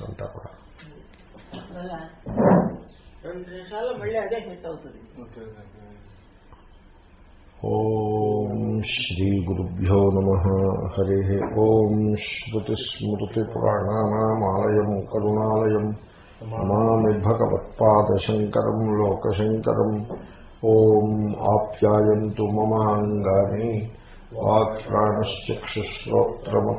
అంతా కూడా వల్ల రెండు నిమిషాల్లో మళ్ళీ అదే సెట్ అవుతుంది ఓం శ్రీ గురుభ్యో నమ హరి ఓం శ్రుతిస్మృతిపురాణానామాలయం కరుణాలయం నమామి భగవత్పాదశంకరం లోకశంకరం ఓం ఆప్యాయంతు మమాంగాని వాక్ణశ్చక్షుశ్రోత్రమో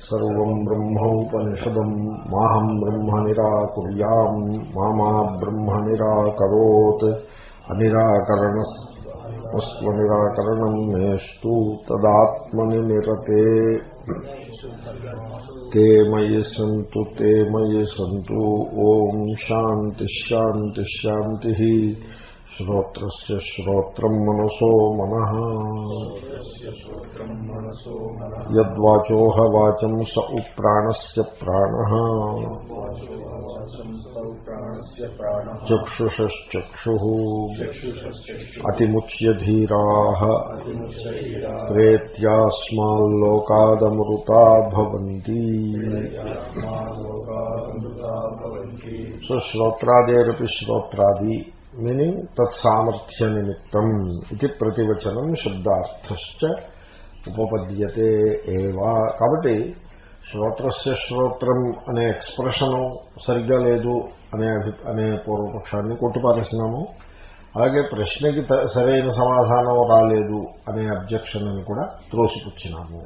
సర్వం బ్రహ్మోపనిషదం మాహం బ్రహ్మ నిరాకుర్యాం మామా బ్రహ్మ నిరాకరోత్ అనిరాకరణస్వనిరాకరణం మేస్తు తదాత్మని నిరతే తే మయి సంతు తే మయి సంతు ఓం శాంతిశాంతిశాంతి శాంతి శ్రోత్రస్య శ్రోత్రం మనసో మన. యద్వాచోహ వాచం స ఉప్రాణస్ ప్రాణ. చక్షుషక్షు అతిముచ్యధీరా. ప్రేత్యాస్మాల్లోకాదమృతాభవంతి సో శ్రోత్రాదేరపి శ్రోత్రాది మీనింగ్ తత్సామర్థ్య నిమిత్తం ఇది ప్రతివచనం శబ్దార్థశ్చ ఉపపద్యతే ఏవా. కాబట్టి శ్రోత్రస్య శ్రోత్రం అనే ఎక్స్ప్రెషను సరిగ్గా లేదు అనే అనే పూర్వపక్షాన్ని కొట్టుపారేసినాము. అలాగే ప్రశ్నకి సరైన సమాధానం రాలేదు అనే అబ్జెక్షన్ అని కూడా త్రోసిపుచ్చినాము.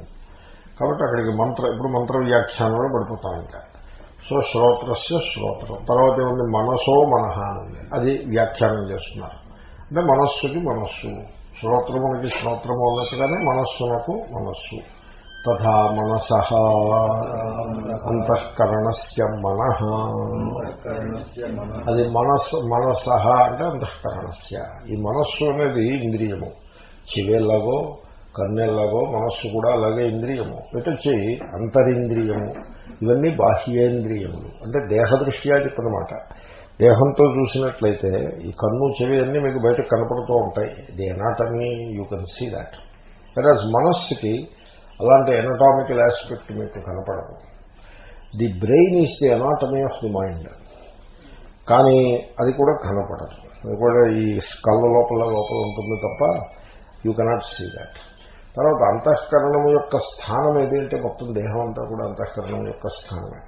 కాబట్టి అక్కడికి మంత్ర ఇప్పుడు మంత్ర వ్యాఖ్యానంలో పడిపోతాం ఇంకా. సో శ్రోత్రస్య శ్రోత్రం. తర్వాత ఏముంది? మనసో మనహ అది వ్యాఖ్యానం చేస్తున్నారు. అంటే మనస్సుకి మనస్సు. శ్రోత్రమునికి శ్రోత్రము అన్నట్టుగానే మనస్సునకు మనస్సు. తథా మనస. అంతఃకరణస్య మన. అది మనస్ మనస అంటే అంతఃకరణస్య. ఈ మనస్సు అనేది ఇంద్రియము. చెవేలాగో కన్నెల్లాగో మనస్సు కూడా అలాగే ఇంద్రియము. వచ్చి అంతరింద్రియము. ఇవన్నీ బాహ్యేంద్రియములు. అంటే దేహదృష్ట్యా చెప్పనమాట. దేహంతో చూసినట్లయితే ఈ కన్ను చెవి అన్నీ మీకు బయట కనపడుతూ ఉంటాయి. The anatomy you can see that because మనస్సుకి అలాంటి ఎనటామికల్ ఆస్పెక్ట్ మీకు కనపడదు. The brain is the anatomy of the mind కానీ అది కూడా కనపడదు. అది కూడా ఈ స్కల్ లోపల లోపల ఉంటుంది తప్ప యూ కెనాట్ సీ దాట్ తర్వాత అంతఃకరణం యొక్క స్థానం ఏది అంటే మొత్తం దేహం అంతా కూడా అంతఃకరణం యొక్క స్థానమే.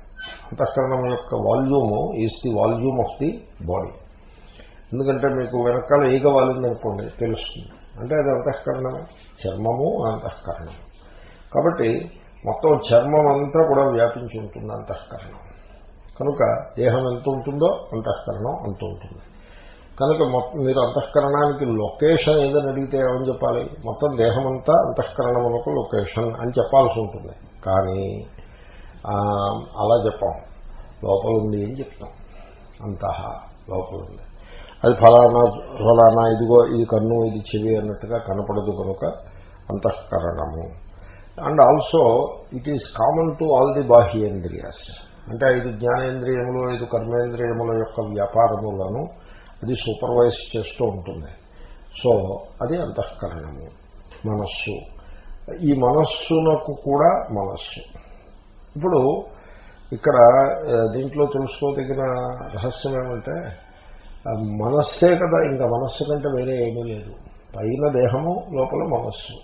అంతఃకరణం యొక్క volume is the volume of the body. ఎందుకంటే మీకు వెనకాల ఈగ వాలిందనుకోండి తెలుస్తుంది. అంటే అది అంతఃకరణమే. చర్మము అంతఃకరణం. కాబట్టి మొత్తం చర్మం అంతా కూడా వ్యాపించి ఉంటుంది అంతఃకరణం. కనుక దేహం ఎంత ఉంటుందో అంతఃకరణం అంత ఉంటుంది. కనుక మొత్తం మీరు అంతఃకరణానికి లొకేషన్ ఏదని అడిగితే ఏమని చెప్పాలి? మొత్తం దేహం అంతా అంతఃకరణములకు లొకేషన్ అని చెప్పాల్సి ఉంటుంది. కానీ అలా చెప్పాం. లోపల ఉంది అని చెప్తాం. అంతః లోపల ఉంది అది ఫలానా ఫలానా ఇదిగో ఇది కన్ను ఇది చెవి అన్నట్టుగా కనపడదు కనుక అంతఃకరణము. And also it is common to all the bahyendriyas. అంటే ఐదు జ్ఞానేంద్రియములు ఐదు కర్మేంద్రియముల యొక్క వ్యాపారములను అది సూపర్వైజ్ చేస్తూ ఉంటుంది. సో అది అంతఃకరణము మనస్సు. ఈ మనస్సునకు కూడా మనస్సు. ఇప్పుడు ఇక్కడ దీంట్లో తెలుసుకోదగిన రహస్యం ఏమంటే మనస్సే కదా ఇంకా మనస్సు కంటే వేరే ఏమీ లేదు. పైన దేహము లోపల మనస్సు.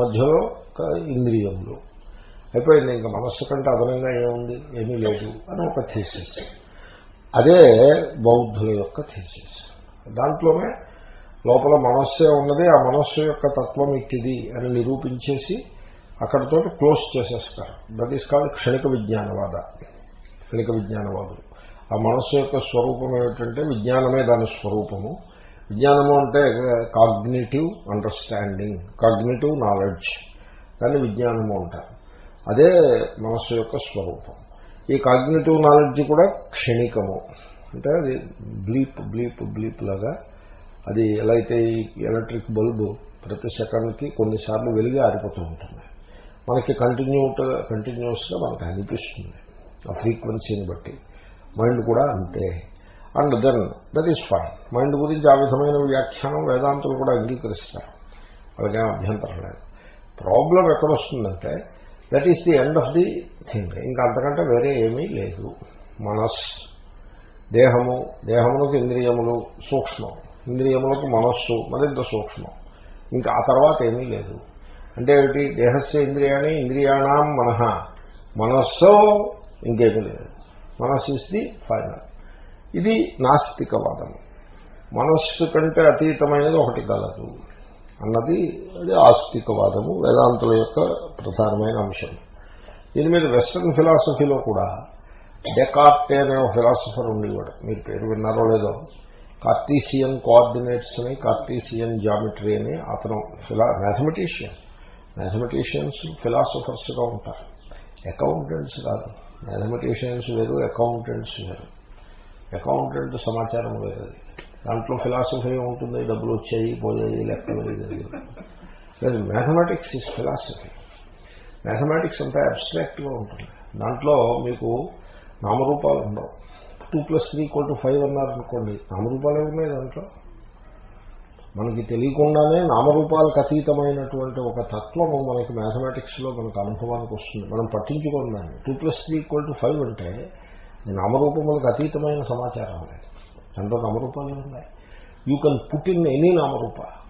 మధ్యలో ఇంద్రియములు అయిపోయింది ఇంకా మనస్సు కంటే అదనంగా ఏముంది? ఏమీ లేదు అని ఒక థీసిస్ అదే బౌద్ధుల యొక్క థీసిస్. దాంట్లోనే లోపల మనస్సే ఉన్నది ఆ మనస్సు యొక్క తత్వం ఇట్టిది అని నిరూపించేసి అక్కడితో క్లోజ్ చేసేస్తారు. దట్ ఈస్ కాల్డ్ క్షణిక విజ్ఞానవాద. క్షణిక విజ్ఞానవాదులు. ఆ మనస్సు యొక్క స్వరూపం ఏమిటంటే విజ్ఞానమే దాని స్వరూపము. విజ్ఞానము అంటే కాగ్నేటివ్ అండర్స్టాండింగ్ కాగ్నేటివ్ నాలెడ్జ్. దాన్ని విజ్ఞానము అంటారు. అదే మనస్సు యొక్క స్వరూపం. ఈ కాగ్నేటివ్ నాలెడ్జ్ కూడా క్షణికము. అంటే అది బ్లీప్ బ్లీప్ బ్లీప్ లాగా. అది ఎలా అయితే ఎలక్ట్రిక్ బల్బు ప్రతి సెకండ్కి కొన్నిసార్లు వెలిగి ఆరిపోతూ ఉంటుంది. మనకి కంటిన్యూ కంటిన్యూస్గా మనకు అనిపిస్తుంది. ఆ ఫ్రీక్వెన్సీని బట్టి. మైండ్ కూడా అంతే. And then that is fine. Mind గురించి ఆ విధమైన వ్యాఖ్యానం వేదాంతులు కూడా అంగీకరిస్తారు. వాళ్ళకేం అభ్యంతరం లేదు. Problem ఎక్కడొస్తుందంటే that is the end of the thing ఇంకా అంతకంటే వేరే ఏమీ లేదు. మనస్ దేహము దేహములకు ఇంద్రియములు సూక్ష్మం. ఇంద్రియములకు మనస్సు మరింత సూక్ష్మం. ఇంకా ఆ తర్వాత ఏమీ లేదు. అంటే ఏమిటి? దేహస్య ఇంద్రియాణి ఇంద్రియాణం మనహ మనస్సో ఇంకేమీ లేదు. మనస్సు ఇస్ ది ఫైనల్ ఇది నాస్తికవాదము మనస్సు కంటే అతీతమైనది ఒకటి కలదు అన్నది అది ఆస్తికవాదము వేదాంతుల యొక్క ప్రధానమైన అంశం. దీని మీద వెస్ట్రన్ ఫిలాసఫీలో కూడా డెకార్టే అనే ఫిలాసఫర్ ఉండేవాడు. మీరు పేరు విన్నారో లేదో. కార్టీసియన్ కోఆర్డినేట్స్ అని కార్టీసియన్ జామెట్రీ అని అతను ఫిలా మ్యాథమెటీషియన్ మ్యాథమెటీషియన్స్ ఫిలాసఫర్స్గా ఉంటారు. అకౌంటెంట్స్ కాదు. మ్యాథమెటీషియన్స్ వేరు అకౌంటెంట్స్ వేరు. అకౌంటెంట్ సమాచారం వేరు. దాంట్లో ఫిలాసఫీ ఉంటుంది? డబ్బులు వచ్చాయి పోయాయి లెక్కలు లేదు మ్యాథమెటిక్స్ ఇస్ ఫిలాసఫీ మ్యాథమెటిక్స్ అంతా అబ్స్ట్రాక్ట్గా ఉంటుంది. దాంట్లో మీకు నామరూపాలు ఉండవు. Two plus three equal to five అన్నారనుకోండి నామరూపాలు ఉన్నాయి దాంట్లో? మనకి తెలియకుండానే నామరూపాలకు అతీతమైనటువంటి ఒక తత్వము మనకి మ్యాథమెటిక్స్లో మనకు అనుభవానికి వస్తుంది. మనం పట్టించుకోండి దాన్ని. Two plus three equal to five అంటే నామరూపములకు అతీతమైన సమాచారం లేదు దాంట్లో నామరూపాలు ఉన్నాయి. You can put in any namarupa.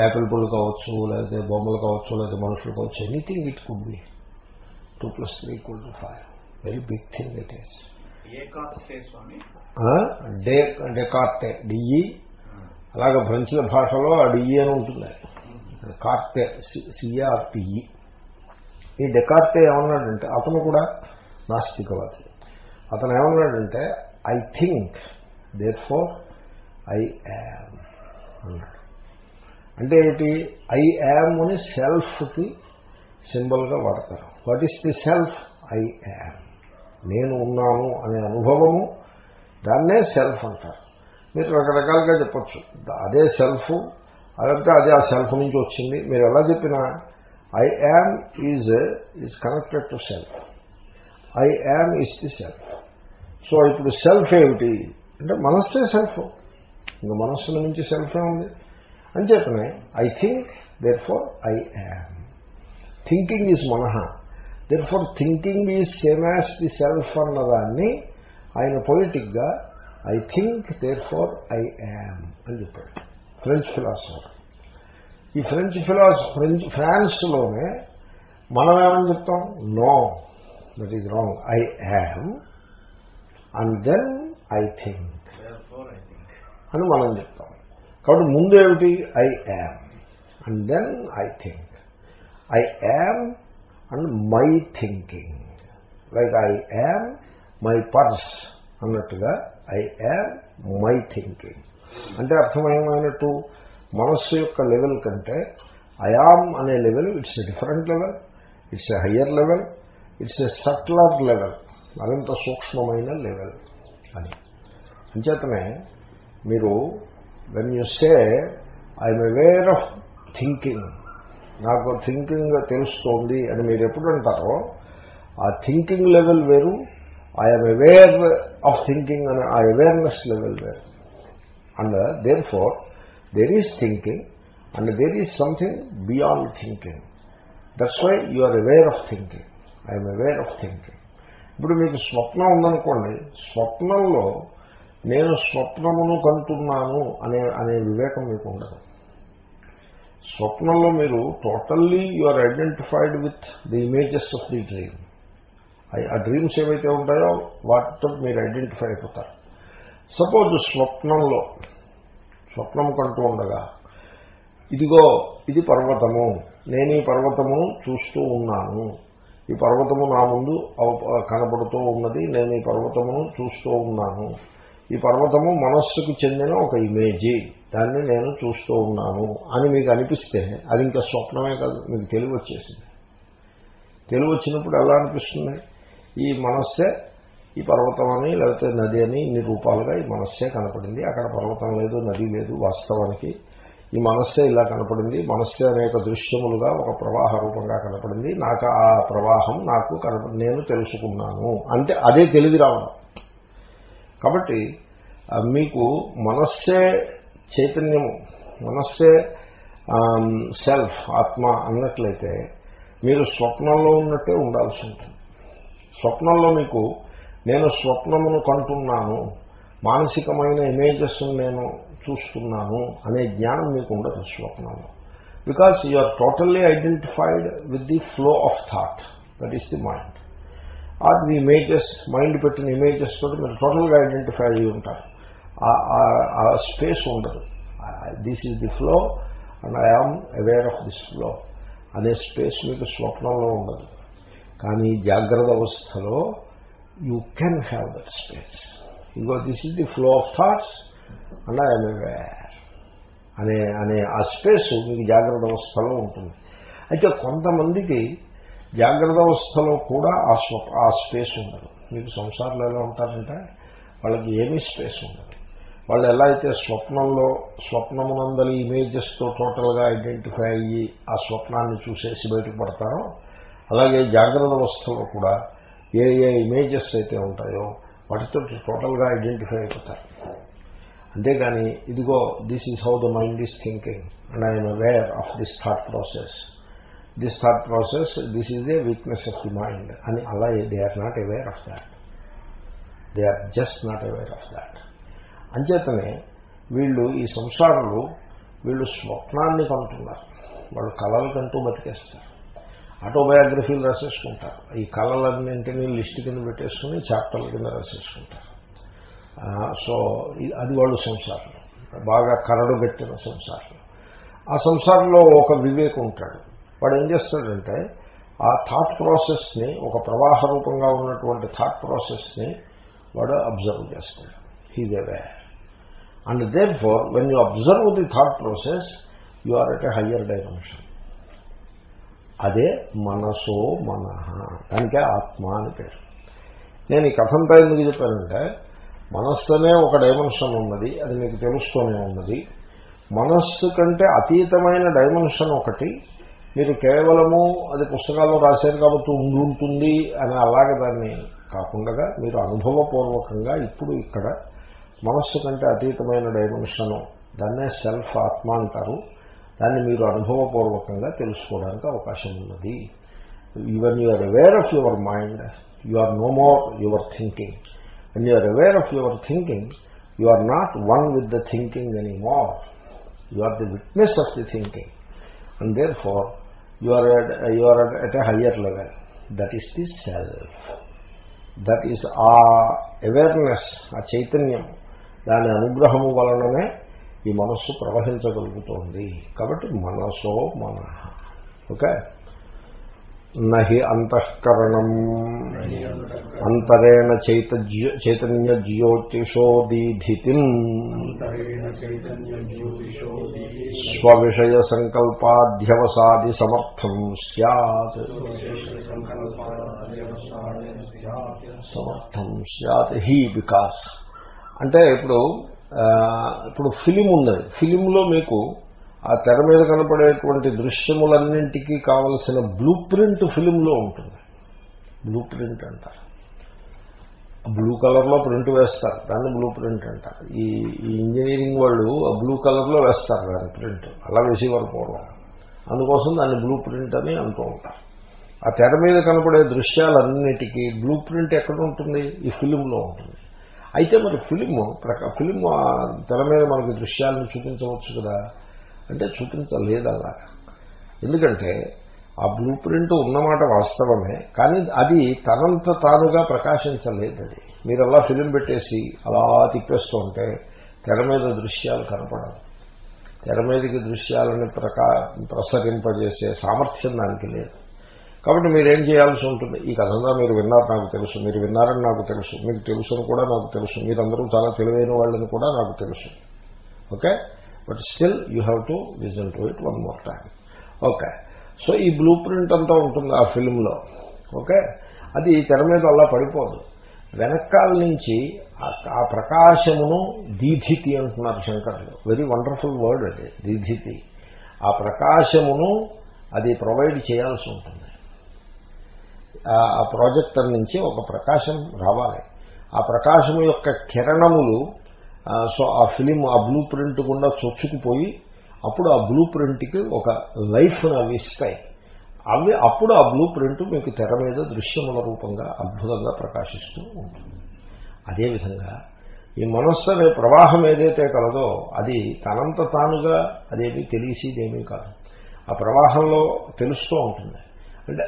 Apple పళ్ళు కావచ్చు లేకపోతే బొమ్మలు కావచ్చు లేకపోతే మనుషులు కావచ్చు anything it could be two plus three equal to five very big thing it is day Descartes DE. అలాగే ఫ్రెంచ్ల భాషలో ఆ డిఈ అని ఉంటుంది. కార్టే సిఆర్టిఈ. ఈ డెకార్టే ఏమన్నాడంటే అతను కూడా నాస్తికవాది. అతను ఏమన్నాడంటే I think therefore I am అన్నాడు అంటే ఏమిటి? ఐ యామ్ అని సెల్ఫ్కి సింబల్గా వాడతారు. What is the self I am నేను ఉన్నాను అనే అనుభవము దాన్నే సెల్ఫ్ అంటారు. మీరు రకరకాలుగా చెప్పచ్చు. అదే సెల్ఫ్ అదంతా అదే ఆ సెల్ఫ్ నుంచి వచ్చింది. మీరు ఎలా చెప్పినా I am is is connected to self I am is the self so ఇప్పుడు సెల్ఫ్ ఏమిటి? అంటే మనస్సే సెల్ఫ్. ఇంకా మనస్సుల నుంచి సెల్ఫే ఉంది అని చెప్పినాయి I think therefore I am thinking is మనహ therefore thinking is same as the self అన్నదాన్ని ఆయన పొలిటిక్గా I think therefore I am అని చెప్పాడు. ఫ్రెంచ్ ఫిలాసఫర్ ఈ ఫ్రెంచ్ ఫిలాసఫర్ ఫ్రెంచ్ ఫ్రాన్స్లోనే మనం ఏమని చెప్తాం? No that is wrong I am and then I think అని మనం చెప్తాం. కాబట్టి ముందు ఏమిటి I am and then I think I am and my thinking like I am my purse అన్నట్టుగా ఐ యామ్ మై థింకింగ్ అంటే అర్థమేమైనట్టు? మనస్సు యొక్క లెవెల్ కంటే అయామ్ అనే level it's a different level it's a higher level it's a subtler level మరింత సూక్ష్మమైన level అని. అంచేతనే మీరు when you say I'm aware of thinking నాకు థింకింగ్ తెలుస్తోంది అని మీరు ఎప్పుడు అంటారో ఆ థింకింగ్ లెవెల్ వేరు ఐఎమ్ అవేర్ ఆఫ్ థింకింగ్ అనే ఆ అవేర్నెస్ లెవెల్ వేరు. And therefore there is thinking and there is something beyond thinking that's why you are aware of thinking I'm aware of thinking ఇప్పుడు మీకు స్వప్నం ఉందనుకోండి స్వప్నంలో నేను స్వప్నమును కంటున్నాను అనే అనే వివేకం మీకు ఉండదు. స్వప్నంలో మీరు totally you are identified with the images of the dream ఆ డ్రీమ్స్ ఏవైతే ఉంటాయో వాటితో మీరు ఐడెంటిఫై అయిపోతారు. సపోజ్ స్వప్నంలో స్వప్నం కంటూ ఉండగా ఇదిగో ఇది పర్వతము నేను ఈ పర్వతమును చూస్తూ ఉన్నాను. ఈ పర్వతము నా ముందు కనబడుతూ ఉన్నది. నేను ఈ పర్వతమును చూస్తూ ఉన్నాను. ఈ పర్వతము మనస్సుకు చెందిన ఒక ఇమేజీ. దాన్ని నేను చూస్తూ ఉన్నాను అని మీకు అనిపిస్తే అది ఇంకా స్వప్నమే కాదు మీకు తెలివి వచ్చేసింది. తెలివి వచ్చినప్పుడు ఎలా అనిపిస్తుంది? ఈ మనస్సే ఈ పర్వతం అని లేకపోతే నది అని ఇన్ని రూపాలుగా ఈ మనస్సే కనపడింది. అక్కడ పర్వతం లేదు నది లేదు వాస్తవానికి ఈ మనస్సే ఇలా కనపడింది. మనస్సే అనేక దృశ్యములుగా ఒక ప్రవాహ రూపంగా కనపడింది. నాకు ఆ ప్రవాహం నాకు కనప నేను తెలుసుకున్నాను. అంటే అదే తెలివి రావడం కాబట్టి మీకు మనస్సే చైతన్యము మనస్సే సెల్ఫ్ ఆత్మ అన్నట్లయితే మీరు స్వప్నంలో ఉన్నట్టే ఉండాల్సి ఉంటుంది. స్వప్నంలో మీకు నేను స్వప్నమును కంటున్నాను. మానసికమైన ఇమేజెస్ నేను చూస్తున్నాను అనే జ్ఞానం మీకు ఉండదు స్వప్నంలో because you are totally identified with the flow of thought that is the mind or the images mind పెట్టిన ఇమేజెస్ తోటి మీరు టోటల్గా ఐడెంటిఫై అయ్యి ఉంటారు. ఆ స్పేస్ ఉండదు. This is the flow and I am aware of this flow అనే space మీకు స్వప్నంలో ఉండదు. కానీ జాగ్రత్త అవస్థలో you can have that space ego this is the flow of thoughts and I'm aware అనే అనే ఆ స్పేస్ మీకు జాగ్రత్త అవస్థలో ఉంటుంది. అయితే కొంతమందికి జాగ్రత్త అవస్థలో కూడా ఆ స్వ ఆ స్పేస్ ఉండదు. మీకు సంసారంలో ఎలా ఉంటారంటే? వాళ్ళకి ఏమీ స్పేస్ ఉండదు. వాళ్ళు ఎలా అయితే స్వప్నంలో స్వప్నమునందరి ఇమేజెస్తో టోటల్గా ఐడెంటిఫై అయ్యి ఆ స్వప్నాన్ని చూసేసి బయటకు పడతారో అలాగే జాగ్రత్త అవస్థలో కూడా ఏ ఏ ఇమేజెస్ అయితే ఉంటాయో వాటితో టోటల్గా ఐడెంటిఫై అయిపోతారు. అంతేగాని ఇదిగో this is how the mind is thinking and I'm aware of this thought process this thought process this is a weakness of the mind అని అలా they are not aware of that they are just not aware of that అంచేతనే వీళ్ళు ఈ సంసారంలో వీళ్ళు స్వప్నాన్ని కంటున్నారు. వాళ్ళు కళలు కంటూ బతికేస్తారు ఆటోబయోగ్రఫీలు రాసేసుకుంటారు. ఈ కళలన్నింటినీ లిస్ట్ కింద పెట్టేసుకుని చాప్టర్ల కింద రాసేసుకుంటారు. సో అది వాళ్ళు సంసారం. బాగా కరడు పెట్టిన సంసారం. ఆ సంసారంలో ఒక వివేకం ఉంటాడు. వాడు ఏం చేస్తాడంటే ఆ థాట్ ప్రాసెస్ని ఒక ప్రవాహ రూపంగా ఉన్నటువంటి థాట్ ప్రాసెస్ని వాడు అబ్జర్వ్ చేస్తాడు. He's away and therefore when you observe the thought process you are at a higher dimension అదే మనసో మనహ దానికే ఆత్మ అని పేరు. నేను ఈ కథంతా ఎందుకు చెప్పానంటే మనస్సు అనే ఒక డైమెన్షన్ ఉన్నది అది మీకు తెలుస్తూనే ఉన్నది. మనస్సు కంటే అతీతమైన డైమెన్షన్ ఒకటి మీరు కేవలము అది పుస్తకాల్లో రాశారు కాబట్టి ఉండుంటుంది అని అలాగే దాన్ని కాకుండా మీరు అనుభవపూర్వకంగా ఇప్పుడు ఇక్కడ మనస్సు కంటే అతీతమైన డైమెన్షను దాన్నే సెల్ఫ్ ఆత్మ అంటారు. దాన్ని మీరు అనుభవపూర్వకంగా తెలుసుకోవడానికి అవకాశం ఉన్నది. Even you are aware of your mind you are no more your thinking when you are aware of your thinking, you are not one with the thinking anymore. You are the witness of the thinking. And therefore, you are at, you are at a higher level. That is the self. That is ఆ awareness ఆ చైతన్యం దాని అనుగ్రహము వలననే ఈ మనస్సు ప్రవహించగలుగుతోంది కాబట్టి మనసో మన ఓకే నహి అంతఃకరణం. అంతరేణ చైతన్య చైతన్య జ్యోతిషోదీధితి స్వవిషయ సంకల్పాధ్యవసాది సమర్థం సత్ సమర్థం సత్ హీ వికాస్ అంటే ఇప్పుడు ఇప్పుడు ఫిలిం ఉన్నది. ఫిలింలో మీకు ఆ తెర మీద కనపడేటువంటి దృశ్యములన్నింటికీ కావలసిన బ్లూ ప్రింట్ ఫిలింలో ఉంటుంది. బ్లూ ప్రింట్ అంటారు. బ్లూ కలర్లో ప్రింట్ వేస్తారు. దాన్ని బ్లూ ప్రింట్ అంటారు. ఈ ఇంజనీరింగ్ వాళ్ళు ఆ బ్లూ కలర్లో వేస్తారు దాని ప్రింట్ అలా వేసేవారు పూర్వం. అందుకోసం దాన్ని బ్లూ ప్రింట్ అని అంటూ ఉంటారు. ఆ తెర మీద కనపడే దృశ్యాలన్నిటికీ బ్లూ ప్రింట్ ఎక్కడ ఉంటుంది? ఈ ఫిలింలో ఉంటుంది. అయితే మరి ఫిలిం ఫిలిం తెర మీద మనకి దృశ్యాలను చూపించవచ్చు కదా. అంటే చూపించలేదు అలా ఎందుకంటే ఆ బ్లూ ప్రింట్ ఉన్నమాట వాస్తవమే కానీ అది తనంత తానుగా ప్రకాశించలేదు అది. మీరు అలా ఫిలిం పెట్టేసి అలా తిప్పేస్తూ ఉంటే తెర మీద దృశ్యాలు కనపడవు. తెర మీదకి దృశ్యాలను ప్రకా ప్రసరింపజేసే సామర్థ్యం దానికి లేదు. కాబట్టి మీరేం చేయాల్సి ఉంటుంది? ఈ కథంగా మీరు విన్నారు నాకు తెలుసు మీరు విన్నారని నాకు తెలుసు మీకు తెలుసుని కూడా నాకు తెలుసు మీరందరూ చాలా తెలివైన వాళ్ళని కూడా నాకు తెలుసు. Okay? But still you have to vision to it one more time okay so ఈ బ్లూ ప్రింట్ అంతా ఉంటుంది ఆ ఫిల్మ్లో ఓకే అది తెర మీద అలా పడిపోదు. వెనకాల నుంచి ఆ ప్రకాశమును దీధితి అంటున్నారు శంకర్లు. వెరీ వండర్ఫుల్ వర్డ్ అది దీధితి. ఆ ప్రకాశమును అది ప్రొవైడ్ చేయాల్సి ఉంటుంది. ఆ ప్రాజెక్టర్ నుంచి ఒక ప్రకాశం రావాలి. ఆ ప్రకాశం యొక్క కిరణములు సో ఆ ఫిలిం ఆ బ్లూ ప్రింట్ గుండా చొచ్చుకుపోయి అప్పుడు ఆ బ్లూ ప్రింట్కి ఒక లైఫ్ను అవి ఇస్తాయి. అవి అప్పుడు ఆ బ్లూ ప్రింట్ మీకు తెర మీద దృశ్యముల రూపంగా అద్భుతంగా ప్రకాశిస్తూ ఉంటుంది. అదేవిధంగా ఈ మనస్సు అనే ప్రవాహం ఏదైతే కలదో అది తనంత తానుగా అదేమి తెలిసేదేమీ కాదు. ఆ ప్రవాహంలో తెలుస్తూ ఉంటుంది. అంటే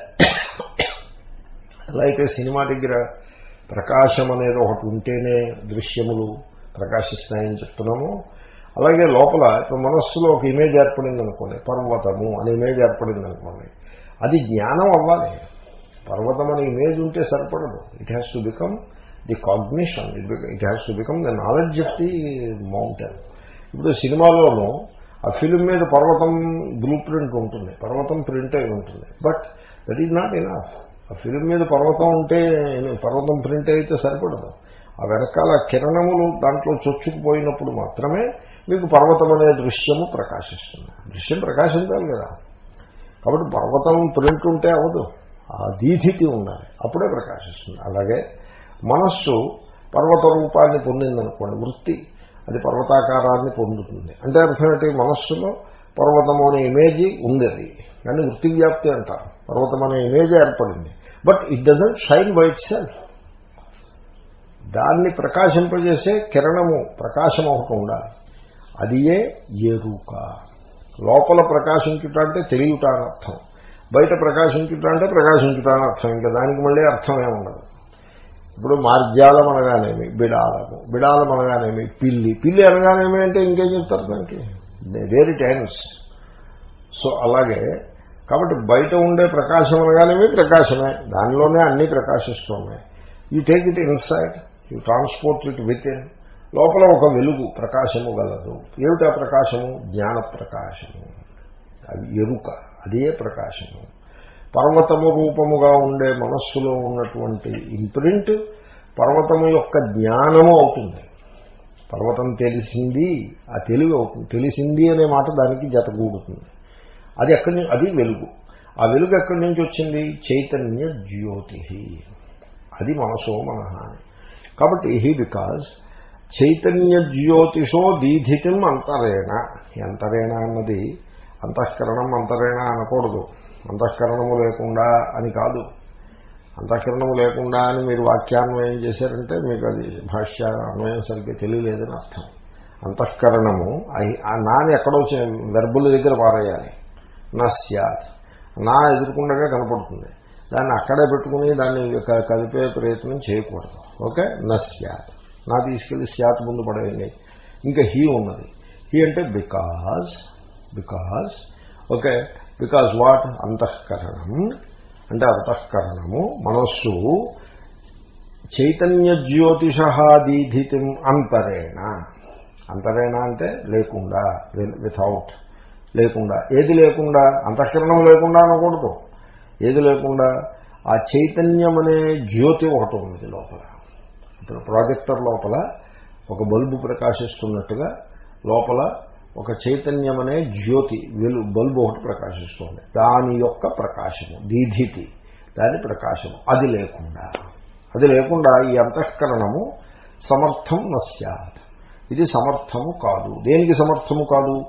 ఎలా అయితే సినిమా దగ్గర ప్రకాశం అనేది ఒకటి ఉంటేనే దృశ్యములు ప్రకాశిస్తాయని చెప్తున్నాము. అలాగే లోపల ఇప్పుడు మనస్సులో ఒక ఇమేజ్ ఏర్పడింది అనుకోండి పర్వతము అనే ఇమేజ్ ఏర్పడింది అనుకోండి అది జ్ఞానం అవ్వాలి. పర్వతం అనే ఇమేజ్ ఉంటే సరిపడదు. It has to become the cognition it has to become the knowledge of the mountain ఇప్పుడు సినిమాలోనూ ఆ ఫిలిం మీద పర్వతం బ్లూ ప్రింట్ ఉంటుంది. పర్వతం ప్రింట్ అయి ఉంటుంది. But that is not enough ఆ ఫిలిం మీద పర్వతం ఉంటే పర్వతం ప్రింట్ అయితే సరిపడదు. ఆ వెనకాల కిరణములు దాంట్లో చొచ్చుకుపోయినప్పుడు మాత్రమే మీకు పర్వతం అనే దృశ్యము ప్రకాశిస్తుంది. దృశ్యం ప్రకాశించాలి కదా. కాబట్టి పర్వతం ప్రింట్ ఉంటే అవదు ఆ దీధితి ఉండాలి. అప్పుడే ప్రకాశిస్తుంది. అలాగే మనస్సు పర్వత రూపాన్ని పొందిందనుకోండి వృత్తి అది పర్వతాకారాన్ని పొందుతుంది. అంటే అర్థమేంటి మనస్సులో పర్వతం అనే ఇమేజ్ ఉంది అది. కానీ వృత్తి వ్యాప్తి అంటారు. పర్వతం అనే ఇమేజ్ ఏర్పడింది. But it doesn't shine by itself దాన్ని ప్రకాశింపజేసే కిరణము ప్రకాశం ఒకటి ఉండాలి. అది ఏ ఎరుక. లోపల ప్రకాశించుట అంటే తెలియట అని అర్థం. బయట ప్రకాశించుట అంటే ప్రకాశించుట అని అర్థం. ఇంకా దానికి మళ్ళీ అర్థమే ఉండదు. ఇప్పుడు మార్జాలం అనగానేమి? బిడాలము. బిడాలం అనగానేమి? పిల్లి. పిల్లి అనగానేమి అంటే ఇంకేం చెప్తారు దానికి? వేరీ టైమ్స్ సో అలాగే కాబట్టి బయట ఉండే ప్రకాశం అనగానేమి ప్రకాశమే. దానిలోనే అన్నీ ప్రకాశిస్తున్నాయి you take it inside you transport it within లోపల ఒక వెలుగు ప్రకాశము గలదు. ఏమిటా ప్రకాశము? జ్ఞాన ప్రకాశము అది ఎరుక అదే ప్రకాశము. పర్వతము రూపముగా ఉండే మనస్సులో ఉన్నటువంటి ఇంప్రింట్ పర్వతము యొక్క జ్ఞానము అవుతుంది. పర్వతం తెలిసింది ఆ తెలివి అవుతుంది. తెలిసింది అనే మాట దానికి జతగూడుతుంది అది ఎక్కడి నుంచి అది వెలుగు. ఆ వెలుగు ఎక్కడి నుంచి వచ్చింది? చైతన్య జ్యోతి అది మనసో మనహ కాబట్టి హీ బికాజ్ చైతన్య జ్యోతిషో దీధితిం అంతరేణ. అంతరేణ అన్నది అంతఃకరణం అంతరేణ అనకూడదు. అంతఃకరణము లేకుండా అని కాదు. అంతఃకరణము లేకుండా అని మీరు వాక్యాన్వయం చేశారంటే మీకు అది భాష్య అన్వయం సరిగ్గా తెలియలేదని అర్థం. అంతఃకరణము నాని ఎక్కడో వెర్బుల దగ్గర పారేయాలి. నా స్యాత్. నా ఎదుర్కొండగా కనపడుతుంది. దాన్ని అక్కడే పెట్టుకుని దాన్ని కలిపే ప్రయత్నం చేయకూడదు. ఓకే? నస్యాత్ నా తీసుకెళ్ళి స్యాత్ ముందు పడేయండి ఇంకా హీ ఉన్నది. హీ అంటే because because okay? Because what? అంతఃకరణం. అంటే అంతఃకరణము మనస్సు చైతన్య జ్యోతిషాదీధితం అంతరేణ. అంతరేణ అంటే లేకుండా వితౌట్ లేకుండా. ఏది లేకుండా? అంతఃకరణం లేకుండా అనకూడదు. ఏది లేకుండా? ఆ చైతన్యం అనే జ్యోతి ఒకటి ఉంది లోపల. ఇప్పుడు ప్రాజెక్టర్ లోపల ఒక బల్బు ప్రకాశిస్తున్నట్టుగా లోపల ఒక చైతన్యమనే జ్యోతి వెలు బల్బు ఒకటి ప్రకాశిస్తుంది. దాని యొక్క ప్రకాశము దీధితి దాని ప్రకాశము. అది లేకుండా అది లేకుండా ఈ అంతఃకరణము సమర్థం నశ్యాత్ ఇది సమర్థము కాదు. దేనికి సమర్థము కాదు?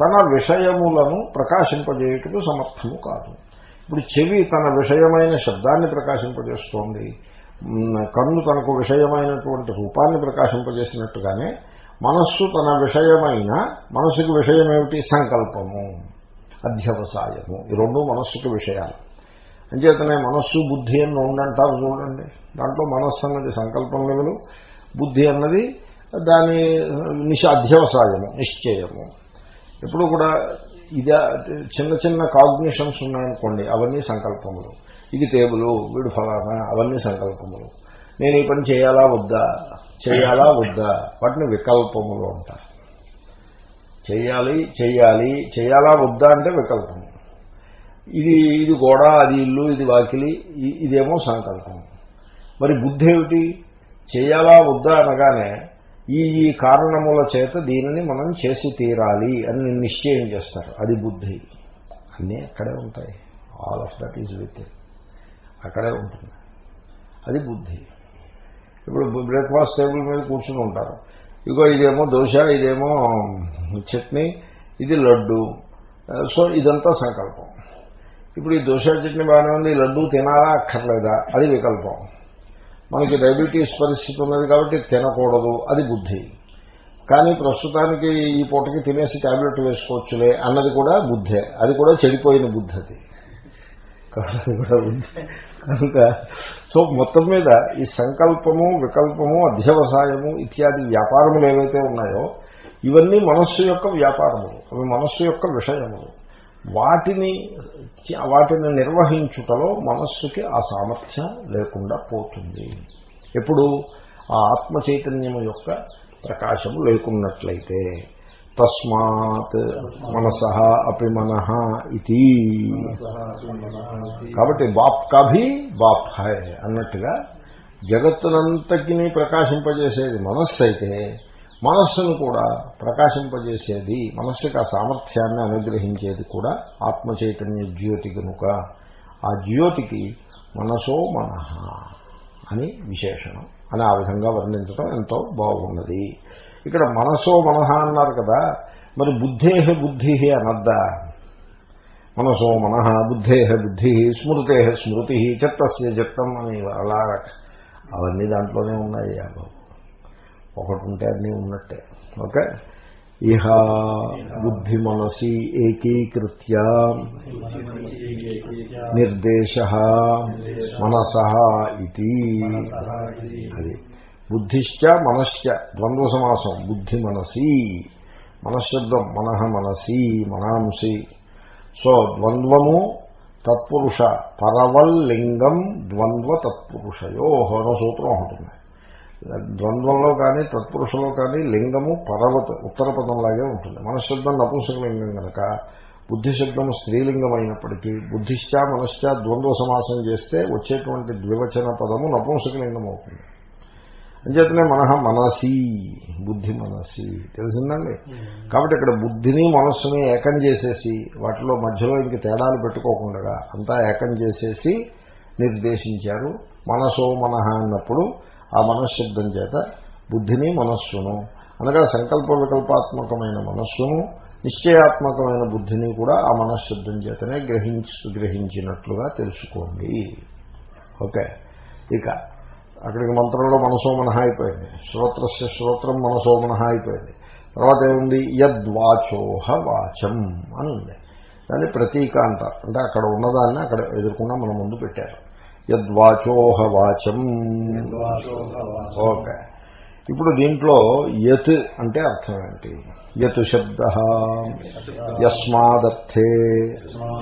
తన విషయములను ప్రకాశింపజేయటకు సమర్థము కాదు. ఇప్పుడు చెవి తన విషయమైన శబ్దాన్ని ప్రకాశింపజేస్తోంది. కన్ను తనకు విషయమైనటువంటి రూపాన్ని ప్రకాశింపజేసినట్టుగానే మనస్సు తన విషయమైన మనస్సుకు విషయమేమిటి? సంకల్పము అధ్యవసాయము. ఈ రెండు మనస్సుకు విషయాలు. అంచేతనే మనస్సు బుద్ధి అని ఉండంటారు చూడండి. దాంట్లో మనస్సు అన్నది సంకల్పం లెవెలు బుద్ధి అన్నది దాని నిశ అధ్యవసాయము నిశ్చయము. ఎప్పుడు కూడా ఇదే చిన్న చిన్న కాగ్నిషన్స్ ఉన్నాయనుకోండి అవన్నీ సంకల్పములు. ఇది టేబుల్ వీడు ఫలానా అవన్నీ సంకల్పములు. నేను ఈ పని చేయాలా వద్దా? చేయాలా వద్దా? వాటిని వికల్పములు అంటారు. చేయాలి చేయాలి చేయాలా వద్దా అంటే వికల్పము. ఇది ఇది గోడ అది ఇల్లు ఇది వాకిలి ఇదేమో సంకల్పం మరి బుద్ధి ఏమిటి? చేయాలా వద్దా అనగానే ఈ ఈ కారణముల చేత దీనిని మనం చేసి తీరాలి అని నిశ్చయం చేస్తారు. అది బుద్ధి. అన్నీ అక్కడే ఉంటాయి. All of that is with అక్కడే ఉంటుంది. అది బుద్ధి. ఇప్పుడు బ్రేక్ఫాస్ట్ టేబుల్ మీద కూర్చుని ఉంటారు. ఇగో ఇదేమో దోశ ఇదేమో చట్నీ ఇది లడ్డు. సో ఇదంతా సంకల్పం. ఇప్పుడు ఈ దోశ చట్నీ బాగానే ఉంది లడ్డు లడ్డూ తినాలా అక్కర్లేదా? అది వికల్పం. మనకి డయాబెటీస్ పరిస్థితి ఉన్నది కాబట్టి తినకూడదు అది బుద్ధి. కానీ ప్రస్తుతానికి ఈ పూటకి తినేసి టాబ్లెట్ వేసుకోవచ్చులే అన్నది కూడా బుద్ధే. అది కూడా చెడిపోయిన బుద్ధి అది. కారణం కూడా ఉంది. కనుక సో మొత్తం మీద ఈ సంకల్పము వికల్పము అధ్యవసాయము ఇత్యాది వ్యాపారములు ఏవైతే ఉన్నాయో ఇవన్నీ మనస్సు యొక్క వ్యాపారములు అవి మనస్సు యొక్క విషయములు. వాటిని వాటిని నిర్వహించుటలో మనస్సుకి ఆ సామర్థ్యం లేకుండా పోతుంది. ఎప్పుడు ఆ ఆత్మ చైతన్యము యొక్క ప్రకాశము లేకున్నట్లయితే. తస్మాత్ మనస అపి మన ఇది కాబట్టి బాప్ కభి బాప్ హై అన్నట్టుగా జగత్తునంతటిని ప్రకాశింపజేసేది మనస్సు అయితే మనస్సును కూడా ప్రకాశింపజేసేది మనస్సుకి ఆ సామర్థ్యాన్ని అనుగ్రహించేది కూడా ఆత్మ చైతన్య జ్యోతి కనుక ఆ జ్యోతికి మనసో మనహ అని విశేషణం. అని ఆ విధంగా వర్ణించడం ఎంతో బాగున్నది. ఇక్కడ మనసో మనహ అన్నారు కదా మరి బుద్ధేహ బుద్ధి అనద్దా? మనసో మనహ బుద్ధేహ బుద్ధి స్మృతే స్మృతి చిత్తస్య చిత్తం అని అలా అవన్నీ దాంట్లోనే ఉన్నాయి బాబు. ఒకటి ఉంటే అన్నీ ఉన్నట్టే. ఓకే? ఇహ బుద్ధి మనసి ఏకీకృత్య నిర్దేశ మనస ఇది అది. బుద్ధిశ్చ మనశ్చ. ద్వంద్వ సమాసం బుద్ధి మనసి. మనశ్శబ్దం మనహ మనసి. మనాంసి. సో ద్వంద్వము తత్పురుష. పరవల్లింగం ద్వంద్వ తత్పురుషయో అనే సూత్రం ఉంటుంది ద్వంద్వంలో కానీ తత్పురుషలో కానీ లింగము పరవత ఉత్తర పదంలాగే ఉంటుంది. మనశ్శబ్దం నపుంసకలింగం కనుక బుద్ధిశబ్దము స్త్రీలింగం అయినప్పటికీ బుద్ధిశ్చ మనశ్చ ద్వంద్వ సమాసం చేస్తే వచ్చేటువంటి ద్వివచన పదము నపుంసకలింగం అవుతుంది. అంచేతనే మనహ మనసి బుద్ధి మనసి. తెలిసిందండి? కాబట్టి ఇక్కడ బుద్ధిని మనస్సుని ఏకం చేసేసి వాటిలో మధ్యలో ఇంక తేడాలు పెట్టుకోకుండా అంతా ఏకం చేసేసి నిర్దేశించారు. మనసో మనహ అన్నప్పుడు ఆ మనశ్శబ్దం చేత బుద్ధిని మనస్సును అనగా సంకల్ప వికల్పాత్మకమైన మనస్సును నిశ్చయాత్మకమైన బుద్ధిని కూడా ఆ మనశ్శబ్దం చేతనే గ్రహించు గ్రహించినట్లుగా తెలుసుకోండి. ఓకే. ఇక అక్కడికి మంత్రంలో మనసో మనహ అయిపోయింది. శ్రోత్రస్య శ్రోత్రం మనసో మనహ అయిపోయింది. తర్వాత ఏముంది? యద్వాచోహ వాచం అని ఉంది దాన్ని ప్రతీక అంటారు అంటే అక్కడ ఉన్నదాన్ని అక్కడ ఎదుర్కొన్నా మన ముందు పెట్టారు. యద్వాచోహ వాచం. ఓకే. ఇప్పుడు దీంట్లో యత్ అంటే అర్థం ఏంటి? యత్ శబ్ద యస్మాదర్థే